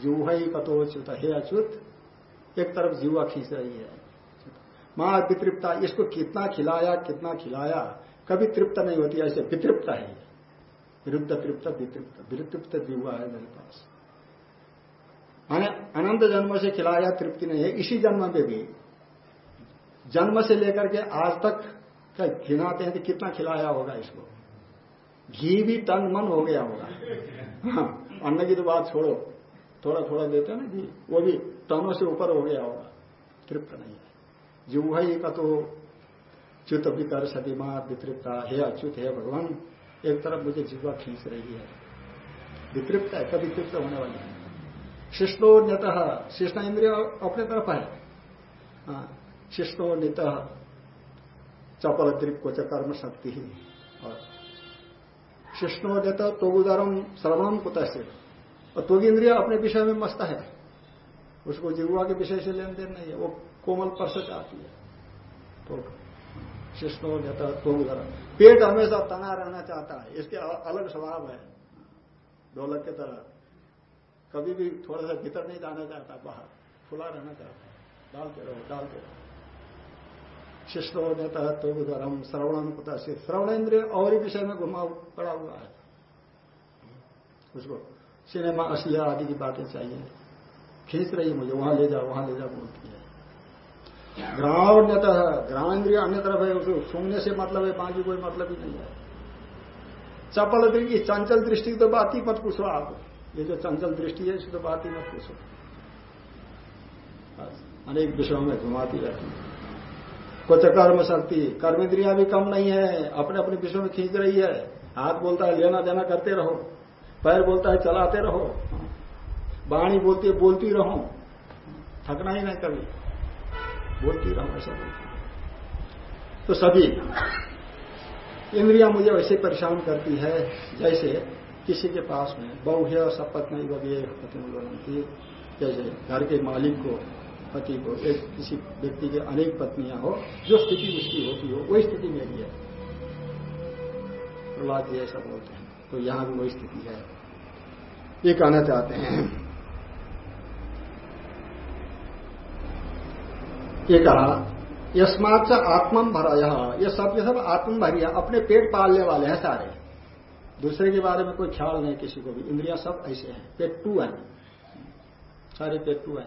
जीवा ही कतोच्युत, हे अच्युत एक तरफ़ जीवा खींच रही है। माँ वितृप्ता इसको कितना खिलाया कितना खिलाया? कभी तृप्त नहीं होती ऐसे वितृप्त है। विरुद्ध तृप्त वितृप्त वितृप्त जीवा है मेरे पास। अनंत जन्म से खिलाया तृप्ति नहीं है इसी जन्म में भी। जन्म से लेकर के आज तक क्या खिलाते हैं कि कितना खिलाया होगा इसको? घी भी तन मन हो गया होगा। हाँ, अन्न की तो बात छोड़ो। थोड़ा थोड़ा देते हैं ना घी वो भी तनों से ऊपर हो गया होगा। तृप्त नहीं है। जीव ही का तो च्युत विकर सतीमा वितृप्ता। हे अच्युत हे भगवान एक तरफ़ मुझे जीवा खींच रही है। वितृप्त है कभी तृप्त होने वाली है। शिष्टोन्यत शिष्ण इंद्रिय अपने तरफ़ है। हाँ, शिष्टोन्यत चपल त्रिक्वच कर्म शक्ति ही। और शिष्णोन्यत तोगुदरम श्रवणम कुत से। और तोग इंद्रिय अपने विषय में मस्त है। उसको जिगुआ के विषय से लेन देन नहीं है, वो कोमल पर्श चाहती है। तो शिष्णो नेता तो पेट हमेशा तना रहना चाहता है, इसके अलग स्वभाव है, ढोलक की तरह। कभी भी थोड़ा सा भीतर नहीं जाना चाहता, बाहर खुला रहना चाहता है, डालते रहो डालते रहो। होने तहत तो धर्म श्रवण पता श्रवण इंद्रिय और ही विषय में घुमा, पड़ा हुआ है। उसको सिनेमा, असलिया आदि की बातें चाहिए। खींच रही है मुझे, वहाँ ले जाओ, वहाँ ले जाओ बोलती है ग्राण्यत ग्रामेंद्रिय अन्य तरफ़ है उसको सुनने से मतलब है बाकी कोई मतलब ही नहीं है। चपल दृष्टि चंचल दृष्टि तो बात ही मत पूछो आप। ये जो चंचल दृष्टि है इसकी तो बात ही मत पूछो। अनेक विषयों में घुमाती रहती कुछ कर्म शक्ति कर्म इंद्रिया भी कम नहीं है, अपने अपने विषय में खींच रही है। हाथ बोलता है, लेना देना करते रहो। पैर बोलता है, चलाते रहो। वाणी बोलती है बोलती रहो। थकना ही नहीं कभी। बोलती रहो, ऐसा बोलती तो सभी इंद्रिया मुझे वैसे परेशान करती है, जैसे किसी के पास में बहु सपत नहीं बगे जैसे घर के मालिक को, पति को, एक किसी व्यक्ति के अनेक पत्नियाँ हो, जो स्थिति उसकी होती हो, वही स्थिति मेरी है। प्रहलाद जी ऐसा बोलते हैं। तो यहाँ भी वही स्थिति है। ये कहना चाहते हैं ये कहा यस्माच आत्मम भरा यह ये सब ये सब आत्म भरिया, अपने पेट पालने वाले हैं सारे। दूसरे के बारे में कोई ख्याल नहीं किसी को भी। इंद्रिया सब ऐसे हैं। पेट्टू है। सारे पेट्टू है।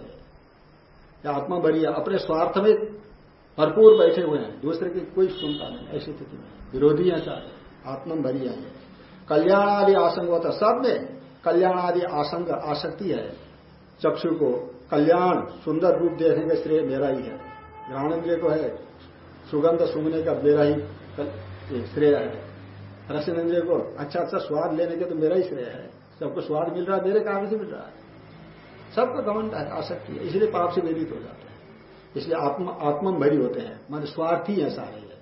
या आत्मा बरिया अपने स्वार्थ में भरपूर बैठे हुए हैं। दूसरे की कोई सुनता नहीं, ऐसी स्थिति में। विरोधी है सारे। आत्मा बरिया है। कल्याण आदि आसंग होता सब में कल्याण आदि आसंग, आसक्ति है। चक्षु को कल्याण, सुंदर रूप देखने का श्रेय मेरा ही है। ग्रहणेन्द्रिय को है। सुगंध सुंगने का मेरा ही श्रेय है। रसनेन्द्रिय को अच्छा अच्छा स्वाद लेने के तो मेरा ही श्रेय है। सबको स्वाद मिल रहा है, मेरे कारण से मिल रहा है। सबका घमंड है आसक्ति है, इसलिए पाप से वेदित हो जाते हैं। इसलिए आत्म भरी होते हैं। मान स्वार्थी है सारे। है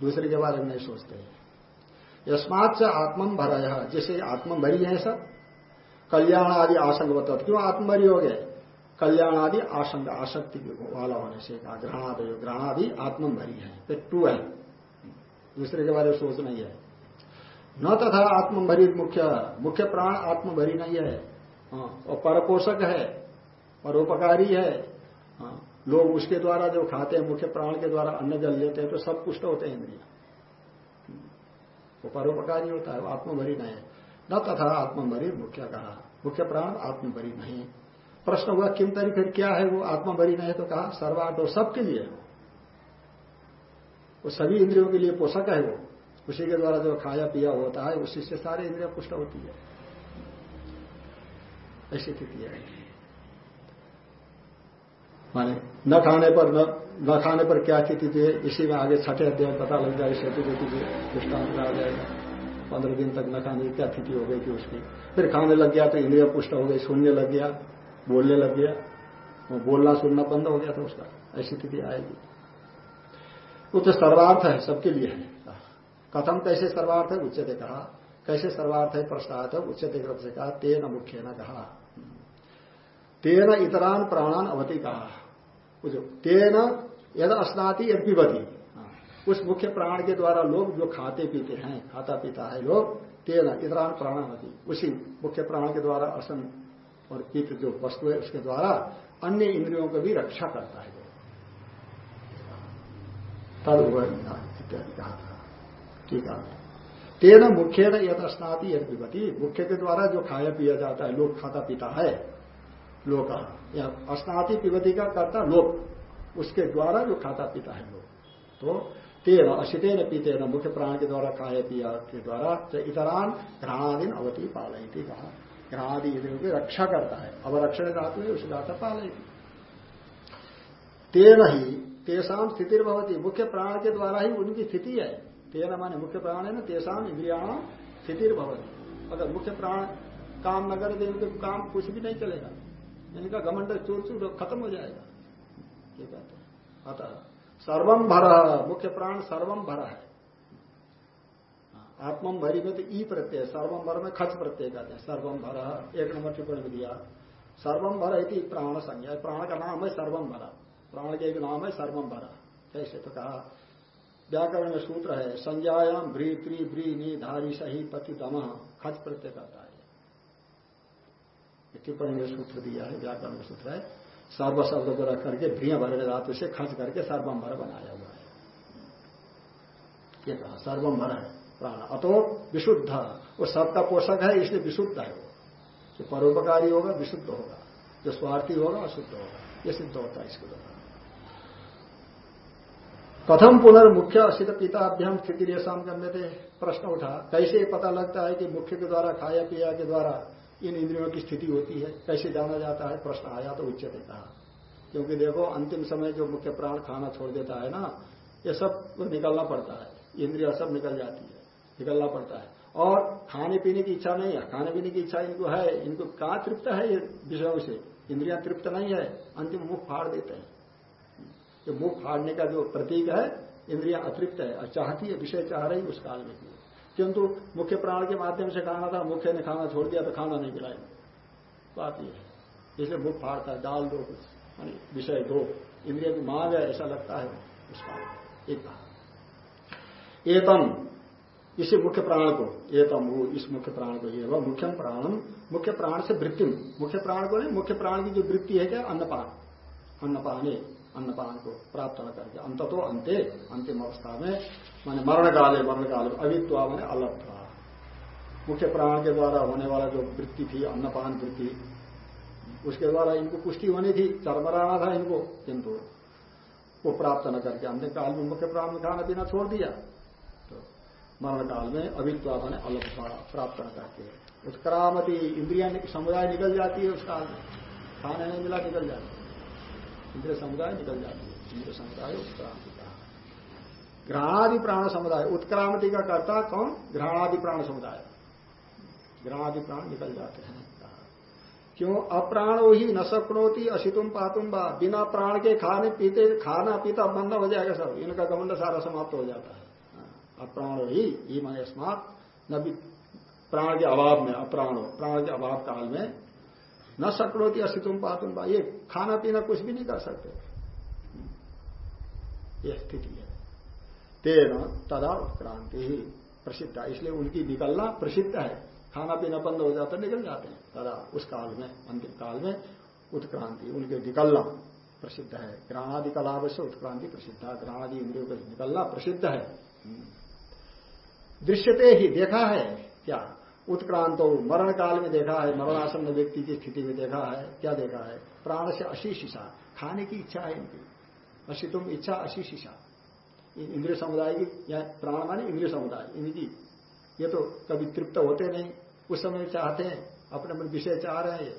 दूसरे के बारे में नहीं सोचते हैं। यस्मात से आत्मन भरा जैसे आत्म भरी है सब, कल्याण आदि आसंग बता क्यों आत्मभरी हो गए? कल्याण आदि आसंग आसक्ति वाला होने से कहा ग्रहणादि ग्रहणादि आत्म भरी है पेट्टू है। दूसरे के बारे में सोच नहीं है। न तथा आत्मभरी मुख्य मुख्य प्राण आत्मभरी नहीं है। हाँ, और परपोषक है परोपकारी है। हाँ, लोग उसके द्वारा जो खाते हैं मुख्य प्राण के द्वारा अन्न जल लेते हैं तो सब पुष्ट होते हैं इंद्रिया। वो परोपकारी होता है वो आत्मभरी नहीं है। न तथा आत्मभरी मुख्य कहा मुख्य प्राण आत्मभरी नहीं। प्रश्न हुआ, किम तरी, फिर क्या है वो? आत्मभरी नहीं है? तो कहा, सर्वार्थ और सबके लिए वो। वो सभी इंद्रियों के लिए पोषक है वो। उसी के द्वारा जो खाया, पिया होता है, उसी से सारे इंद्रिया पुष्ट होती है। ऐसी स्थिति है। माने, न खाने पर, न खाने पर क्या स्थिति थी? इसी में आगे छठे अध्याय पता लग जाए सेतु ज्योति के दृष्टांत आ जाएगा। पंद्रह दिन तक न खाने की क्या स्थिति हो गई थी उसकी? फिर खाने लग गया तो इंद्रिया पुष्ट हो गई, शून्य लग गया। बोलने लग गया। वो बोलना सुनना बंद हो गया था उसका। ऐसी स्थिति आएगी। वो तो सर्वार्थ है, सबके लिए है। कथम कैसे सर्वार्थ है? उच्चते कहा। कैसे सर्वार्थ है? प्रश्नार्थ है उच्चते ग्रंथ से कहा। तेन मुख्य न कहा। तेन इतरान प्राणान अवति कहा। तेन यद स्नाति यद पिबती। उस मुख्य प्राण के द्वारा लोग जो खाते पीते हैं, खाता पीता है लोग, तेन इतरान प्राणावती उसी मुख्य प्राण के द्वारा असन और पित जो वस्तु है उसके द्वारा अन्य इंद्रियों को भी रक्षा करता है। तद ठीक है। तेन मुख्य न यद स्नाति यद पिबती मुख्य के द्वारा जो खाया पिया जाता है लोग खाता पीता है लोग अस्नाति पिबती का करता लोक। उसके द्वारा जो खाता पीता है लोग तो तेन अशितेन न मुख्य प्राण के द्वारा खाया पिया के द्वारा इतरान घ्राणादीन अवति पालयती कहा। इंद्रियों की रक्षा करता है। अवरक्षण धातु है, उसे गाता पालयती तेन ही तेसाम स्थिति भवती। मुख्य प्राण के द्वारा ही उनकी स्थिति है। तेना माने मुख्य प्राण है ना? तेसाम इंद्रियाण स्थिति भवती। अगर मुख्य प्राण काम न करे तो काम कुछ भी नहीं चलेगा। इनका घमंड चूर चूर खत्म हो जाएगा। ये कहते हैं। अतः सर्वम भर, मुख्य प्राण सर्वम भरा है। आत्मम भरी में तो ई प्रत्यय सर्वम भर में खच प्रत्यय कहते हैं। सर्वम भर, एक नंबर टिप्पणी में दिया सर्वम भर इति प्राण संज्ञा प्राण का नाम है सर्वम भरा। प्राण के एक नाम है सर्वम भरा। कैसे तो कहा? व्याकरण में सूत्र है संज्ञायाम भ्री, त्रि, भ्री, नी, धारी, सही, पति, दम, खच प्रत्यय करता है। टिप्पणी में सूत्र दिया है, व्याकरण में सूत्र है। सर्व शब्द को रख करके भ्रिय भरे धातु से खच करके सर्वम भर बनाया हुआ है। ये कहा सर्वम भर है। प्राण। अतो विशुद्ध। वो सबका पोषक है, इसलिए विशुद्ध है वो। जो परोपकारी होगा, विशुद्ध होगा। जो स्वार्थी होगा, अशुद्ध होगा। ये सिद्ध होता है इसके द्वारा। कथम पुनर्मुख्य असित पिताभ्याम स्थिति रेशम करने थे प्रश्न उठा, कैसे पता लगता है कि मुख्य के द्वारा, खाया पिया के द्वारा इन इंद्रियों की स्थिति होती है? कैसे जाना जाता है? प्रश्न आया तो उच्चते कहा क्योंकि देखो, अंतिम समय जो मुख्य प्राण खाना छोड़ देता है ना, ये सब निकलना पड़ता है। इंद्रिया सब निकल जाती है। निकलना पड़ता है। और खाने पीने की इच्छा नहीं है। खाने पीने की इच्छा इनको है, इनको कहा तृप्त है ये विषयों से? इंद्रिया तृप्त नहीं है, अंतिम मुख फाड़ देते हैं। ये मुख फाड़ने का जो प्रतीक है, इंद्रिया अतृप्त है, और चाहती है, विषय चाह रही उस काल में। किंतु मुख्य प्राण के माध्यम से खाना था मुख्य ने खाना छोड़ दिया तो खाना नहीं मिला बात यह है। इसलिए मुख फाड़ता है, डाल दो कुछ विषय दो। इंद्रिया की मांग है, ऐसा लगता है। उसका एक कहा इसी मुख्य प्राण को। एतम वो इस मुख्य प्राण को ये वह मुख्यम प्राणम, मुख्य प्राण से वृत्ति मुख्य प्राण को नहीं, मुख्य प्राण की जो वृत्ति है क्या? अन्नपान अन्नपाने अन्नपान को प्राप्त न करके। अंत तो अंत्य अंतिम अवस्था में, माने मरण काले मरण काल अवित्वा मैंने अलग था मुख्य प्राण के द्वारा होने वाला जो वृत्ति थी अन्नपान वृत्ति, उसके द्वारा इनको पुष्टि होनी थी चरमराना था इनको, किंतु वो प्राप्त न करके अंतिम काल में मुख्य प्राण में खाना पीना छोड़ दिया। तो मरण काल में अवित्वा मैंने अलग प्राप्त न करके उत्क्रामती इंद्रिया समुदाय निकल जाती है उस काल में खाने नहीं मिला निकल जाती है इंद्रिय समुदाय निकल जाती है इंद्रिय समुदाय उत्क्रांति का ग्रहणादि प्राण समुदाय उत्क्रांति का करता कौन ग्रहणादि प्राण समुदाय ग्रहणादि प्राण निकल जाते हैं क्यों अप्राणो ही न सकनोती असितुम पातुम बा बिना प्राण के खाने पीते खाना पीता बंद हो जाएगा सब इनका गमंड सारा समाप्त हो जाता है हाँ, अप्राणो ही ही मन स्मार्ट न प्राण के अभाव में, अप्राणो प्राण के अभाव काल में न सकलोती अस्तित्व पातुम बा ये खाना पीना कुछ भी नहीं कर सकते। ये स्थिति है। तेना तदा उत्क्रांति ही प्रसिद्ध है। इसलिए उनकी निकलना प्रसिद्ध है। खाना पीना बंद हो जाता निकल जाते हैं। तदा उस काल में, अंतिम काल में उत्क्रांति, उनके निकलना प्रसिद्ध है। ग्रहणादि कलाव से उत्क्रांति प्रसिद्ध है। ग्रहणादि इंद्रियों का निकलना प्रसिद्ध है। दृश्यते ही देखा है क्या? उत्क्रांत मरण काल में देखा है मरणासन्न व्यक्ति की स्थिति में देखा है, क्या देखा है? प्राण से अशीशिशा खाने की इच्छा है इनकी। अशितुम इच्छा अशीशिशा इंद्रिय समुदाय की, या प्राण माने इंद्रिय समुदाय, इनकी। ये तो कभी तृप्त होते नहीं, उस समय चाहते हैं, अपने अपने विषय चाह रहे हैं।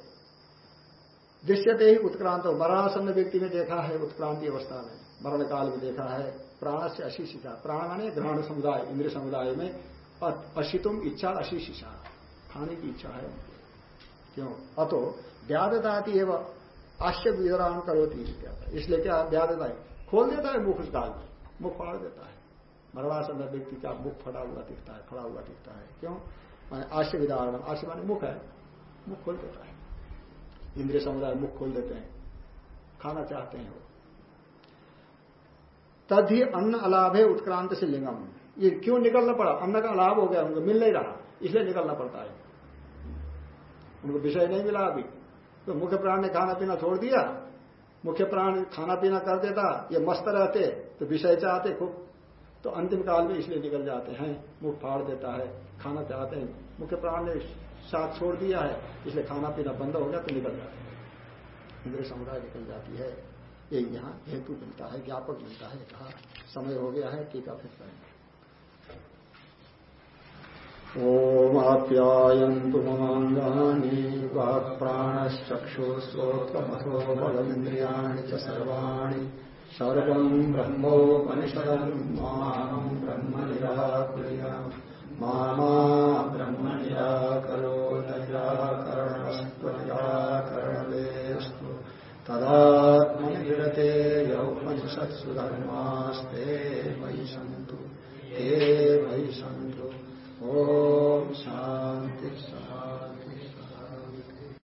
दृश्यते ही उत्क्रांत मरणासन व्यक्ति में देखा है, उत्क्रांति अवस्था में मरण काल में देखा है। प्राण से अशिशिशा प्राण माने ग्रहण समुदाय इंद्रिय समुदाय में अशितुम इच्छा अशिशिशा खाने की इच्छा है क्यों? अतो व्याददाती एवं आश्चर्य विवरण करोती इसलिए क्या व्यादता है खोल देता है मुख उस में मुख फाड़ देता है। मरणासन व्यक्ति का मुख फटा हुआ दिखता है फड़ा हुआ दिखता है? क्यों? माने आश्य विदारण। आश्य माने मुख है। मुख खोल देता है। इंद्रिय समुदाय मुख खोल देते हैं। खाना चाहते हैं वो। तद ही अन्न अलाभ है उत्क्रांत से लिंगम ये क्यों निकलना पड़ा? अन्न का लाभ हो गया उनको मिल नहीं रहा, इसलिए निकलना पड़ता है। उनको विषय नहीं मिला अभी। तो मुख्य प्राण ने खाना पीना छोड़ दिया, मुख्य प्राण खाना पीना कर देता, ये मस्त रहते तो विषय चाहते खूब। तो अंतिम काल में इसलिए निकल जाते हैं मुख फाड़ देता है, खाना चाहते हैं। मुख्य प्राण ने साथ छोड़ दिया है, इसलिए खाना पीना बंद हो गया तो निकल जाते हैं। इंद्रिय समुदाय निकल जाती है। ये यहाँ हेतु मिलता है, ज्ञापक मिलता है, कहा समय हो गया है, टीका फिर करेंगे ओमाप्यायन्तु बलमिन्द्रियाणि सर्वाणि। ब्रह्मोपनिषदम् माम् ब्रह्म निराकुर्याम् मामा ब्रह्म निराकरो निराकरणस्त्वनिराकरणवेस्तु तदात्मनिरते यौपनिषत्सु धर्मास्ते मयि सन्तु ते मयि सन्तु। ॐ शांति